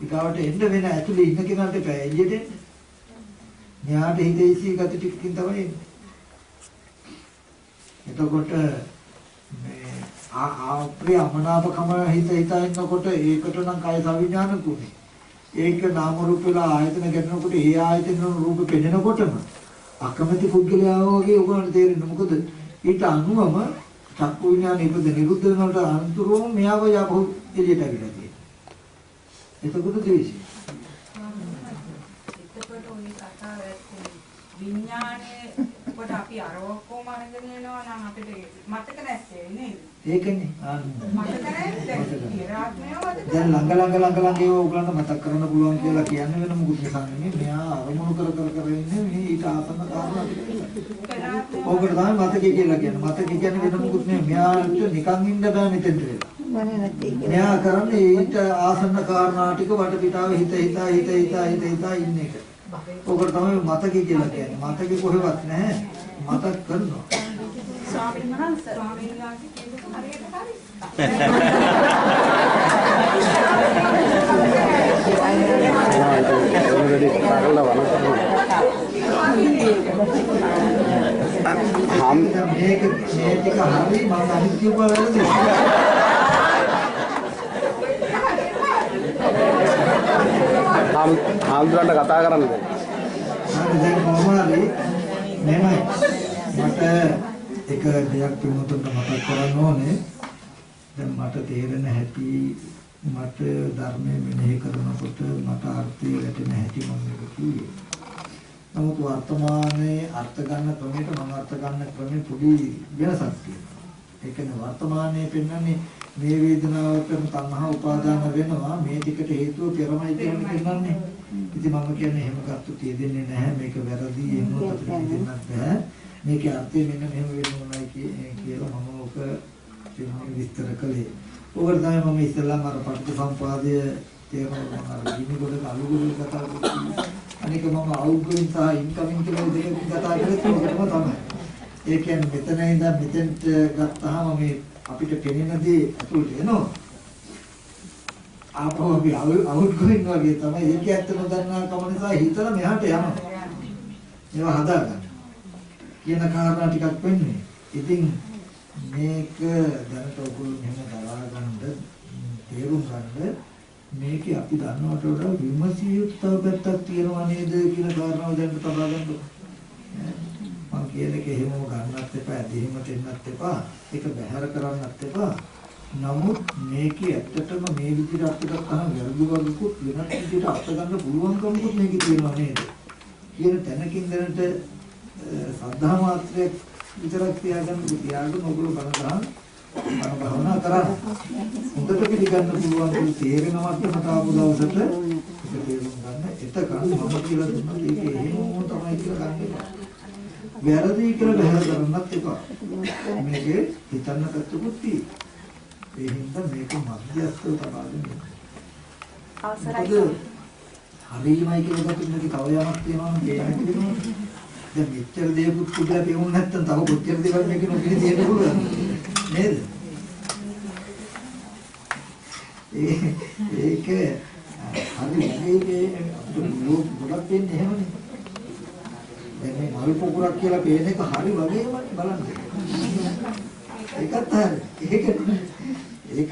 ඊගාවට එන්න වෙන ඇතුලේ ඉන්න කෙනාට එපා එළියට එන්න. මෙයාට හිතේසී ගති ටිකකින් තමයි එන්නේ. එතකොට මේ ආ අප්‍රිය අමනාපකම හිත හිතා ඉන්නකොට ඒකට නම් කය සවිඥානිකුනේ. ඒක නාම රූප වල ආයතන ගැටෙනකොට ඒ ආයතන වල රූප පෙනෙනකොටම අකමැති පුද්ගලයා වගේ උගලන්ට තේරෙන්නේ මොකද ඊට අනුවම චක්කු විඥාන ඉපද නිරුද්ධ වෙනකොට අන්තරෝම මෙයාව යපහු එළියට ඇවිල්ලා තියෙනවා එතකොට ද්වේෂය එතකොට ওই කතාව ඇත්තේ විඥානයේ කොට අපි අර ඔක්කොම අරගෙන යනවා නම් අපිට මතක නැත්තේ නේද? ඒකනේ ආන්න මතක නැද්ද? දැන් ළඟ ළඟ ළඟ ළඟ ඒවා උගලන්ට මතක් කරන්න පුළුවන් කියලා කියන්නේ වෙන මොකුත් නිසා නෙමෙයි මෙයා අරමුණු කර කර කර ඉන්නේ මේ ඊට ආසන්න කාරණා ටික. ඕකට තමයි මතකය කියලා කියන්නේ. මතකය කියන්නේ වෙන මොකුත් නෙමෙයි. මෙයාට නිකන් ඉන්න බෑ මෙතෙන්ට වෙලා. මෙයා කරන්නේ ඊට ආසන්න කාරණා ටික වටපිටාව හිත හිතා හිත හිතා හිත හිතා ඉන්න එක. ඕකට තමයි මතකය කියලා කියන්නේ. මතකය කොහෙවත් නැහැ. මතක් කරනවා. ස්වාමීන් වහන්සේ ස්වාමීන් වහන්සේ කියනක හරියට හරි. හම් මේක මේ ටික හරි මම අනිත් කිව්වා වැරදි. හාම් හාම්දුරන්ට කතා කරන්න බෑ. හරි දැන් කොහොම හරි මෙහෙමයි. මට එක දෙයක් පිමුතුන්ට මතක් කරන්න ඕනේ. දැන් මට තේරෙන හැටි මට ධර්මයේ මෙනෙහි කරනකොට මට අර්ථය වැටෙන හැටි මම මේක කිව්වේ. නමුත් වර්තමානයේ අර්ථ ගන්න ක්‍රමයට මම අර්ථ ගන්න ක්‍රමේ පොඩි වෙනසක් තියෙනවා. ඒ කියන්නේ වර්තමානයේ පෙන්වන්නේ මේ වේදනාව කරන තණ්හා උපාදාන වෙනවා මේ ටිකට හේතුව පෙරමයි කියන්නේ පෙන්වන්නේ. ඉතින් මම කියන්නේ එහෙම ගත්තු තියෙන්නේ නැහැ මේක වැරදි එහෙම අපිට දෙන්නත් බෑ. මේකේ අර්ථය මෙන්න මෙහෙම වෙන්න ඕනයි කිය- කියලා මම ඔක කියන්නේ විස්තර කළේ. ඕකට තමයි මම ඉස්සෙල්ලාම අර පටිච්චසමුපාදය තේරුම් අර ගිනි ගොඩක අලු ගොඩක කතා කරන්නේ. අනික මම අවුට්ගෝයින් සහ ඉන්කමින් කියලා දෙකකින් කතා කරේ ඒකම තමයි. ඒ කියන්නේ මෙතන ඉඳන් මෙතෙන්ට ගත්තාම මේ අපිට පෙනෙන දේ අතුලට එනවා. ආපහු අපි අවුට්ගෝයින් වගේ තමයි ඒක ඇත්ත නොදන්නා කම නිසා හිතලා මෙහාට යනවා. ඒවා හදාගන්න. කියන කාරණා ටිකක් වෙන්නේ. ඉතින් මේක දැනට ඔයගොල්ලෝ මෙහෙම දරා ගන්න තේරුම් ගන්න මේකේ අපි දන්නවට වඩා විමසිය යුක්තව පැත්තක් තියෙනවා නේද කියන කාරණාව දැන් තබා ගන්න ඕනේ. මම කියන එක එහෙම ගන්නත් එපා, ඇදහිම දෙන්නත් එපා, ඒක බැහැර කරන්නත් එපා. නමුත් මේකේ ඇත්තටම මේ විදිහට අපිට තන වැරදි වර්ගකුත් වෙනත් විදිහට අත් ගන්න පුළුවන්කමකුත් මේකේ තියෙනවා නේද? කියන තැනකින් දැනට සද්ධා මාත්‍රයක් විතරක් තියාගන්න තියාගෙන ඔයගොල්ලෝ බණ ගන්න බණ භාවනා කරන්න. හොඳට පිළිගන්න පුළුවන් දේ තේරෙන මට්ටමට ආපු දවසට ඒක තේරුම් ගන්න. එතකන් මම කියලා දුන්නා ඒක එහෙමම තමයි කියලා ගන්න එපා. වැරදි කියලා බහැර කරන්නත් එපා. මේකේ හිතන්න පැත්තකුත් තියෙනවා. ඒ හින්දා මේක මධ්‍යස්ථව තබාගෙන ඉන්න. අවසරයි. හරිමයි කියලා මේක තව යමක් තියෙනවා නම් ඒ හැටි වෙනවා. දැන් මෙච්චර දේකුත් පුදුලා පෙවුන් නැත්තම් තව කොච්චර දේවල් මේක නොකිය තියෙන්න පුළුවන් නේද? ඒක හරි මේකේ ගොඩක් දෙන්නේ එහෙමනේ. දැන් මේ මල් පොකුරක් කියලා පේන එක හරි වගේමනේ බලන්න. ඒකත් හරි. ඒක ඒකත් හරි. ඒක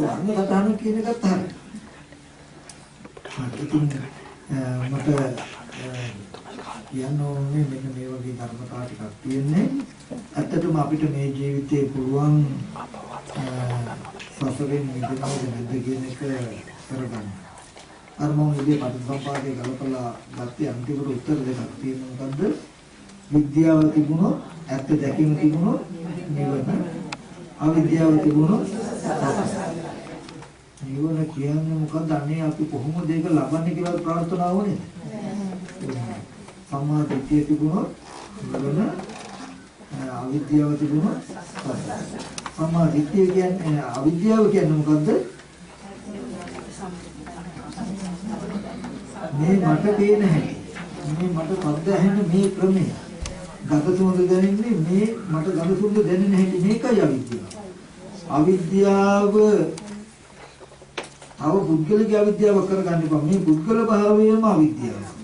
වර්ණ සටහන කියන එකත් හරි. මට කියන්න ඕනේ මෙන්න මේ වගේ ධර්මතා ටිකක් තියෙන්නේ. ඇත්තටම අපිට මේ ජීවිතේ පුළුවන් සසරෙන් මිදෙන්නද නැද්ද කියන එක කරගන්න. අර මම ඉතින් පටිසම්පාදේ ගලපලා ගත්තේ අන්තිමට උත්තර දෙකක් තියෙනවා මොකද්ද? විද්‍යාව තිබුණොත් ඇත්ත දැකීම තිබුණොත් නිවන අවිද්‍යාව තිබුණොත් නිවන කියන්නේ මොකද්ද? අනේ අපි කොහොමද ඒක ලබන්නේ කියලා ප්‍රාර්ථනාව නේද? සම්මා දිට්ඨිය තිබුණොත් නිවන අවිද්‍යාව තිබුණොත් සම්මා දිට්ඨිය කියන්නේ අවිද්‍යාව කියන්නේ මොකද්ද? මේ මට පේන හැටි. මේ මට පද්ද ඇහෙන මේ ක්‍රමය. ගත සුවඳ දැනෙන්නේ මේ මට ගත සුවඳ දැනෙන හැටි මේකයි අවිද්‍යාව. අවිද්‍යාව තව පුද්ගලික අවිද්‍යාව කරගන්න එපා. මේ පුද්ගල භාවයම අවිද්‍යාව.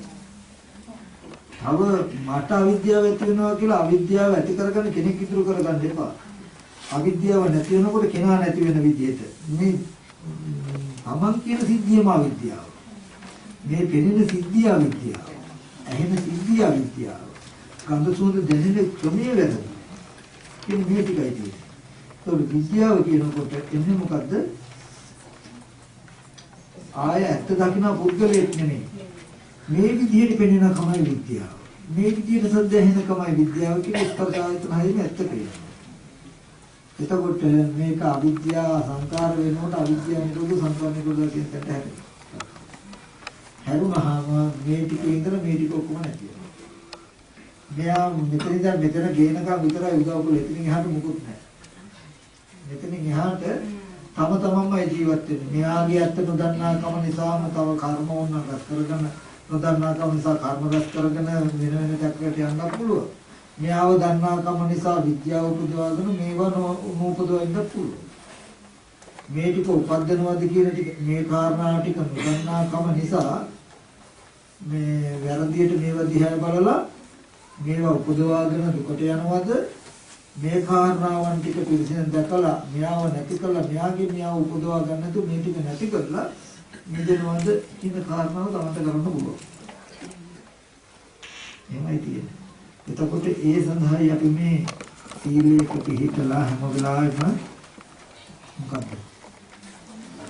තව මට අවිද්‍යාව ඇති වෙනවා කියලා අවිද්‍යාව ඇති කරගන්න කෙනෙක් ඉතුරු කරගන්න එපා අවිද්‍යාව නැති වෙනකොට කෙනා නැති වෙන විදිහට මේ තමන් කියන සිද්ධියම අවිද්‍යාව මේ පෙනෙන සිද්ධිය අවිද්‍යාව. ඇහෙන සිද්ධිය අවිද්‍යාව. ගන්ධ සුවඳ දැනෙන ක්‍රමයේ වැරදි. කියන මේ ටිකයි තියෙන්නේ. ඒතකොට විද්‍යාව කියනකොට එන්නේ මොකද්ද? ආය ඇත්ත දකින්න පුද්ගලයෙක් නෙමෙයි. මේ විදිහට පෙනෙන කමයි විද්‍යාව. මේ විදිහට සද්ද ඇහෙන කමයි විද්‍යාව කියන ස්පර්ශ ආයතන හරියට ඇත්ත පේනවා. එතකොට මේක අවිද්‍යාව සංකාර වෙනකොට අවිද්‍යාව නිරෝධ සංකාර නිරෝධ කියන තැනට හැරෙනවා. හැරුණාම මේ ටිකේ ඉඳලා මේ ටික ඔක්කොම නැති වෙනවා. මෙයා මෙතන ඉඳන් මෙතන ගේනකම් විතරයි උදව් කරලා එතනින් එහාට මුකුත් නැහැ. මෙතනින් එහාට තම තමන්මයි ජීවත් වෙන්නේ. මෙයාගේ ඇත්ත නොදන්නා කම නිසාම තව කර්ම වුණා රැස් කරගෙන නොදන්නා කම නිසා කර්ම රැස් කරගෙන වෙන වෙන චක්‍රයට යන්න පුළුවන්. මෙයාව දන්නා කම නිසා විද්‍යාව උපදවාගෙන මේවා නූපදවෙන්න පුළුවන්. මේ ටික උපද්දනවාද කියන ටික මේ කාරණා ටික නොදන්නා කම නිසා මේ වැරදියට මේවා දිහා බලලා මේවා උපදවාගෙන දුකට යනවද මේ කාරණාවන් ටික පිළිසින දැකලා මෙයාව නැති කළා මෙයාගේ මෙයාව උපදවා ගන්න නැතු මේ ටික නැති කරලා නිදනවද කියන කාරණාව තමන්ට කරන්න පුළුවන්. එහෙමයි තියෙන්නේ. එතකොට ඒ සඳහායි අපි මේ සීලයක පිළිපදලා හැම වෙලාවෙම මොකක්ද?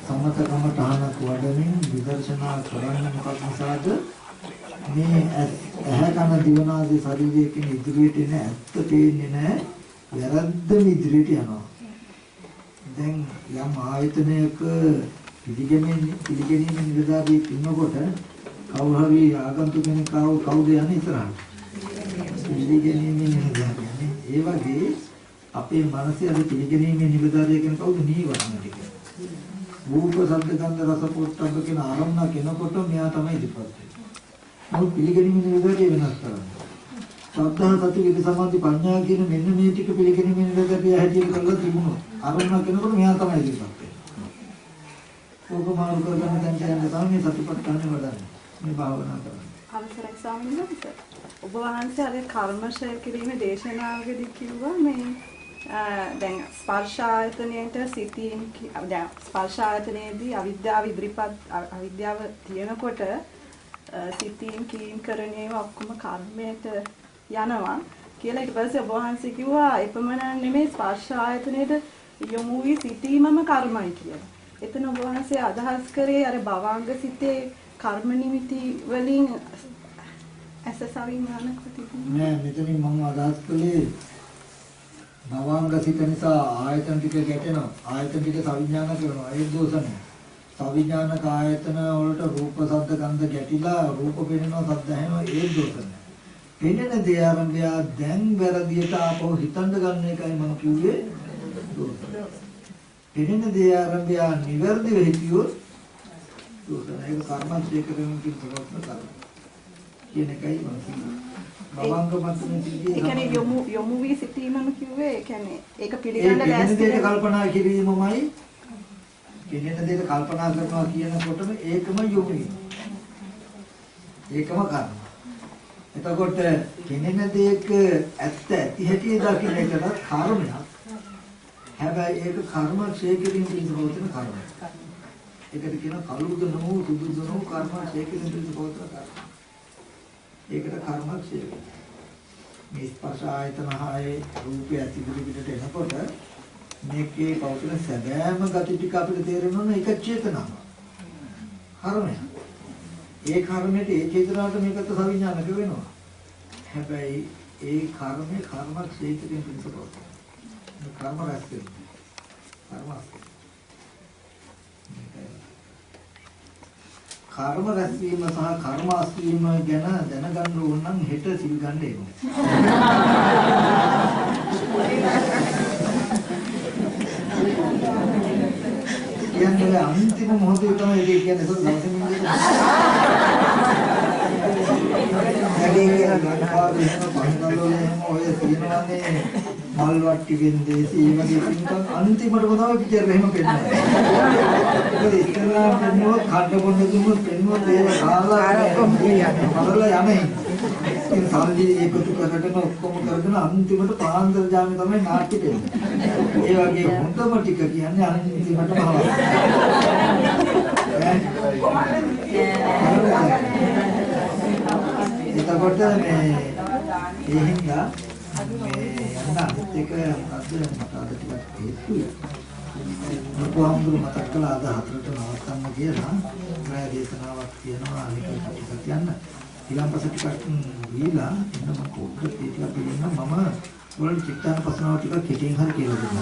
සමතකම තහනක් වඩමින් විදර්ශනා කරන්න මොකක් නිසාද? මේ ඇහැ කන දිවනාදී ශරීරයේ කියන ඉදිරියට එන ඇත්ත පේන්නේ නැහැ. වැරද්දම ඉදිරියට යනවා. දැන් යම් ආයතනයක පිළිගැනීම පිළිගැනීම නිරදාදී ඉන්නකොට කවුරු හරි ආගන්තුක කෙනෙක් ආව කවුද යන්නේ ඉස්සරහට? පිළිගැනීම නිරදාදී. ඒ වගේ අපේ මනසේ අද පිළිගැනීම නිරදාදී කියන කවුද නීවරණ ටික. රූප, ශබ්ද, ගන්ධ, රස, පොට්ටබ්බ කියන ආරම්භ කෙනකොට මෙයා තමයි ඉදිරිපත් වෙන්නේ. නමුත් පිළිගැනීම නිරදාදී වෙනස් කරන්නේ. සද්ධා සති විද සමාධි ප්‍රඥා කියන මෙන්න මේ ටික පිළිගැනීමෙන් ඉඳලා හැටියට කරලා තිබුණොත් අරමුණ කෙනකොට මෙයා තමයි ඉතිපත් වෙන්නේ. ඕක මාරු කරගන්න දැන් කියන්නේ තමයි මේ සතිපට්ඨානෙ වඩන්නේ. මේ භාවනා කරන්නේ. අවසරයි ස්වාමීන් වහන්සේ. ඔබ වහන්සේ අර කර්මශය කිරීමේ දේශනාවකදී කිව්වා මේ අ, දැන් ස්පර්ශ ආයතනයට සිතින් කි- දැන් ස්පර්ශ ආයතනයේදී අවිද්‍යාව ඉදිරිපත් අ- අවිද්‍යාව තියෙනකොට අ, සිතින් කීම් කරන ඒවා ඔක්කොම කර්මයට යනවා කියලා ඊට පස්සේ ඔබ වහන්සේ කිව්වා එපමණ නෙමෙයි ස්පර්ශ ආයතනයට යොමු වී සිටීමම කර්මයි කියලා. එතන ඔබ වහන්සේ අදහස් කරේ අර භවංග සිතේ කර්ම නිමිති වලින් ඇසසවින් යනකොට තිබුණේ නෑ මෙතනින් මම අදහස් කළේ භවංග සිත නිසා ආයතන ටික ගැටෙනවා. ආයතන ටික සවිඥානික වෙනවා. ඒ දෝෂ නෑ. සවිඥානික ආයතන වලට රූප, ශබ්ද, ගන්ධ ගැටිලා රූප පෙනෙනවා, ශබ්ද ඇහෙනවා. ඒ දෝෂ නෑ. පෙනෙන දේ ආරම්භය දැන් වැරදියට ආපහු හිතන්න ගන්න එකයි මම කිව්වේ දෝෂ. පෙනෙන දේ ආරම්භය නිවැරදිව හිතියොත්. ඒක කර්මච්ඡේ කරන කිසිවක් නෑ. කියන එකයි මම කියන්නේ. භවංග මතනේ ඒ කියන්නේ යොමු යොමු වී සිටීමම කිව්වේ ඒ කියන්නේ ඒක පිළිගන්න ලෑස්ති වෙන- කල්පනා කිරීමමයි කෙනෙක් දෙයට කල්පනා කරනවා කියනකොටම ඒකම යොමු. ඒකම කරනවා. එතකොට කෙනෙක් දෙයක ඇත්ත ඇති හැටි දකින්න එකත් කර්මයක්. හැබැයි ඒක කර්ම ක්ෂය කිරීම පිණිස පවතින කර්මයක්. ඒකට කියන කලුද නොවු සුදුද නොවු කර්ම ක්ෂය කිරීම පිණිස පවතින කර්මයක්. ඒකට කර්ම ක්ෂය වෙනවා. මේ ස්පර්ශ ආයතන හයේ රූපය ඇතිවිලි පිටට එනකොට මේකේ පවතින සැබෑම ගති ටික අපිට තේරෙනවා නම් ඒක චේතනාව. කර්මය. ඒ කර්මයට ඒ චේතනාවට මේකට සවිඥානික වෙනවා. හැබැයි ඒ කර්මේ කර්ම ක්ෂේත්‍රයෙන් පිටපොත. මේ කර්ම රැස් වෙනවා. කර්ම රැස් වෙනවා. කර්ම රැස්වීම සහ කර්ම අස්වීම ගැන දැනගන්න ඕන නම් හෙට සිල් ගන්න එනවා. කියන්නේ අන්තිම මොහොතේ තමයි ඒක කියන්නේ ඒක දවසේ මිනිස්සු. වැඩි කියලා ලංකාවේ එහෙම පහනවල එහෙම ඔය තියෙනවානේ මල් වට්ටි වෙන්දේ ඒ වගේ පින්කම් අන්තිමටම තමයි පිටර එහෙම පෙන්නන්නේ. ඒක ඉස්සරහා පෙන්නුවොත් කඩ බොන්න දුන්නොත් පෙන්නුවොත් ඒක කාලා යන්නේ. ඉතින් සල්ලි එකතු කරගෙන ඔක්කොම කරගෙන අන්තිමට පාන්දර ජාමේ තමයි නාට්‍ය දෙන්නේ. ඒ වගේ හොඳම ටික කියන්නේ අන්තිමටම හවස්. එතකොට මේ ඒ හින්දා මේ යන්න අනිත් එක මොකද්ද මට අද ටිකක් හේතුයි. බුදුහාමුදුරු මතක් කළා අද හතරට නවත්තන්න කියලා ප්‍රය දේශනාවක් කියනවා අනික ටිකක් යන්න. ඊළඟපස්සේ ටිකක් ගිහිලා එන්න මම පොඩ්ඩක් ඒ ටිකක් කියන්න මම ඔයාලට චිත්තාන පසනාව ටිකක් කෙටියෙන් හරි කියලා දෙන්නම්.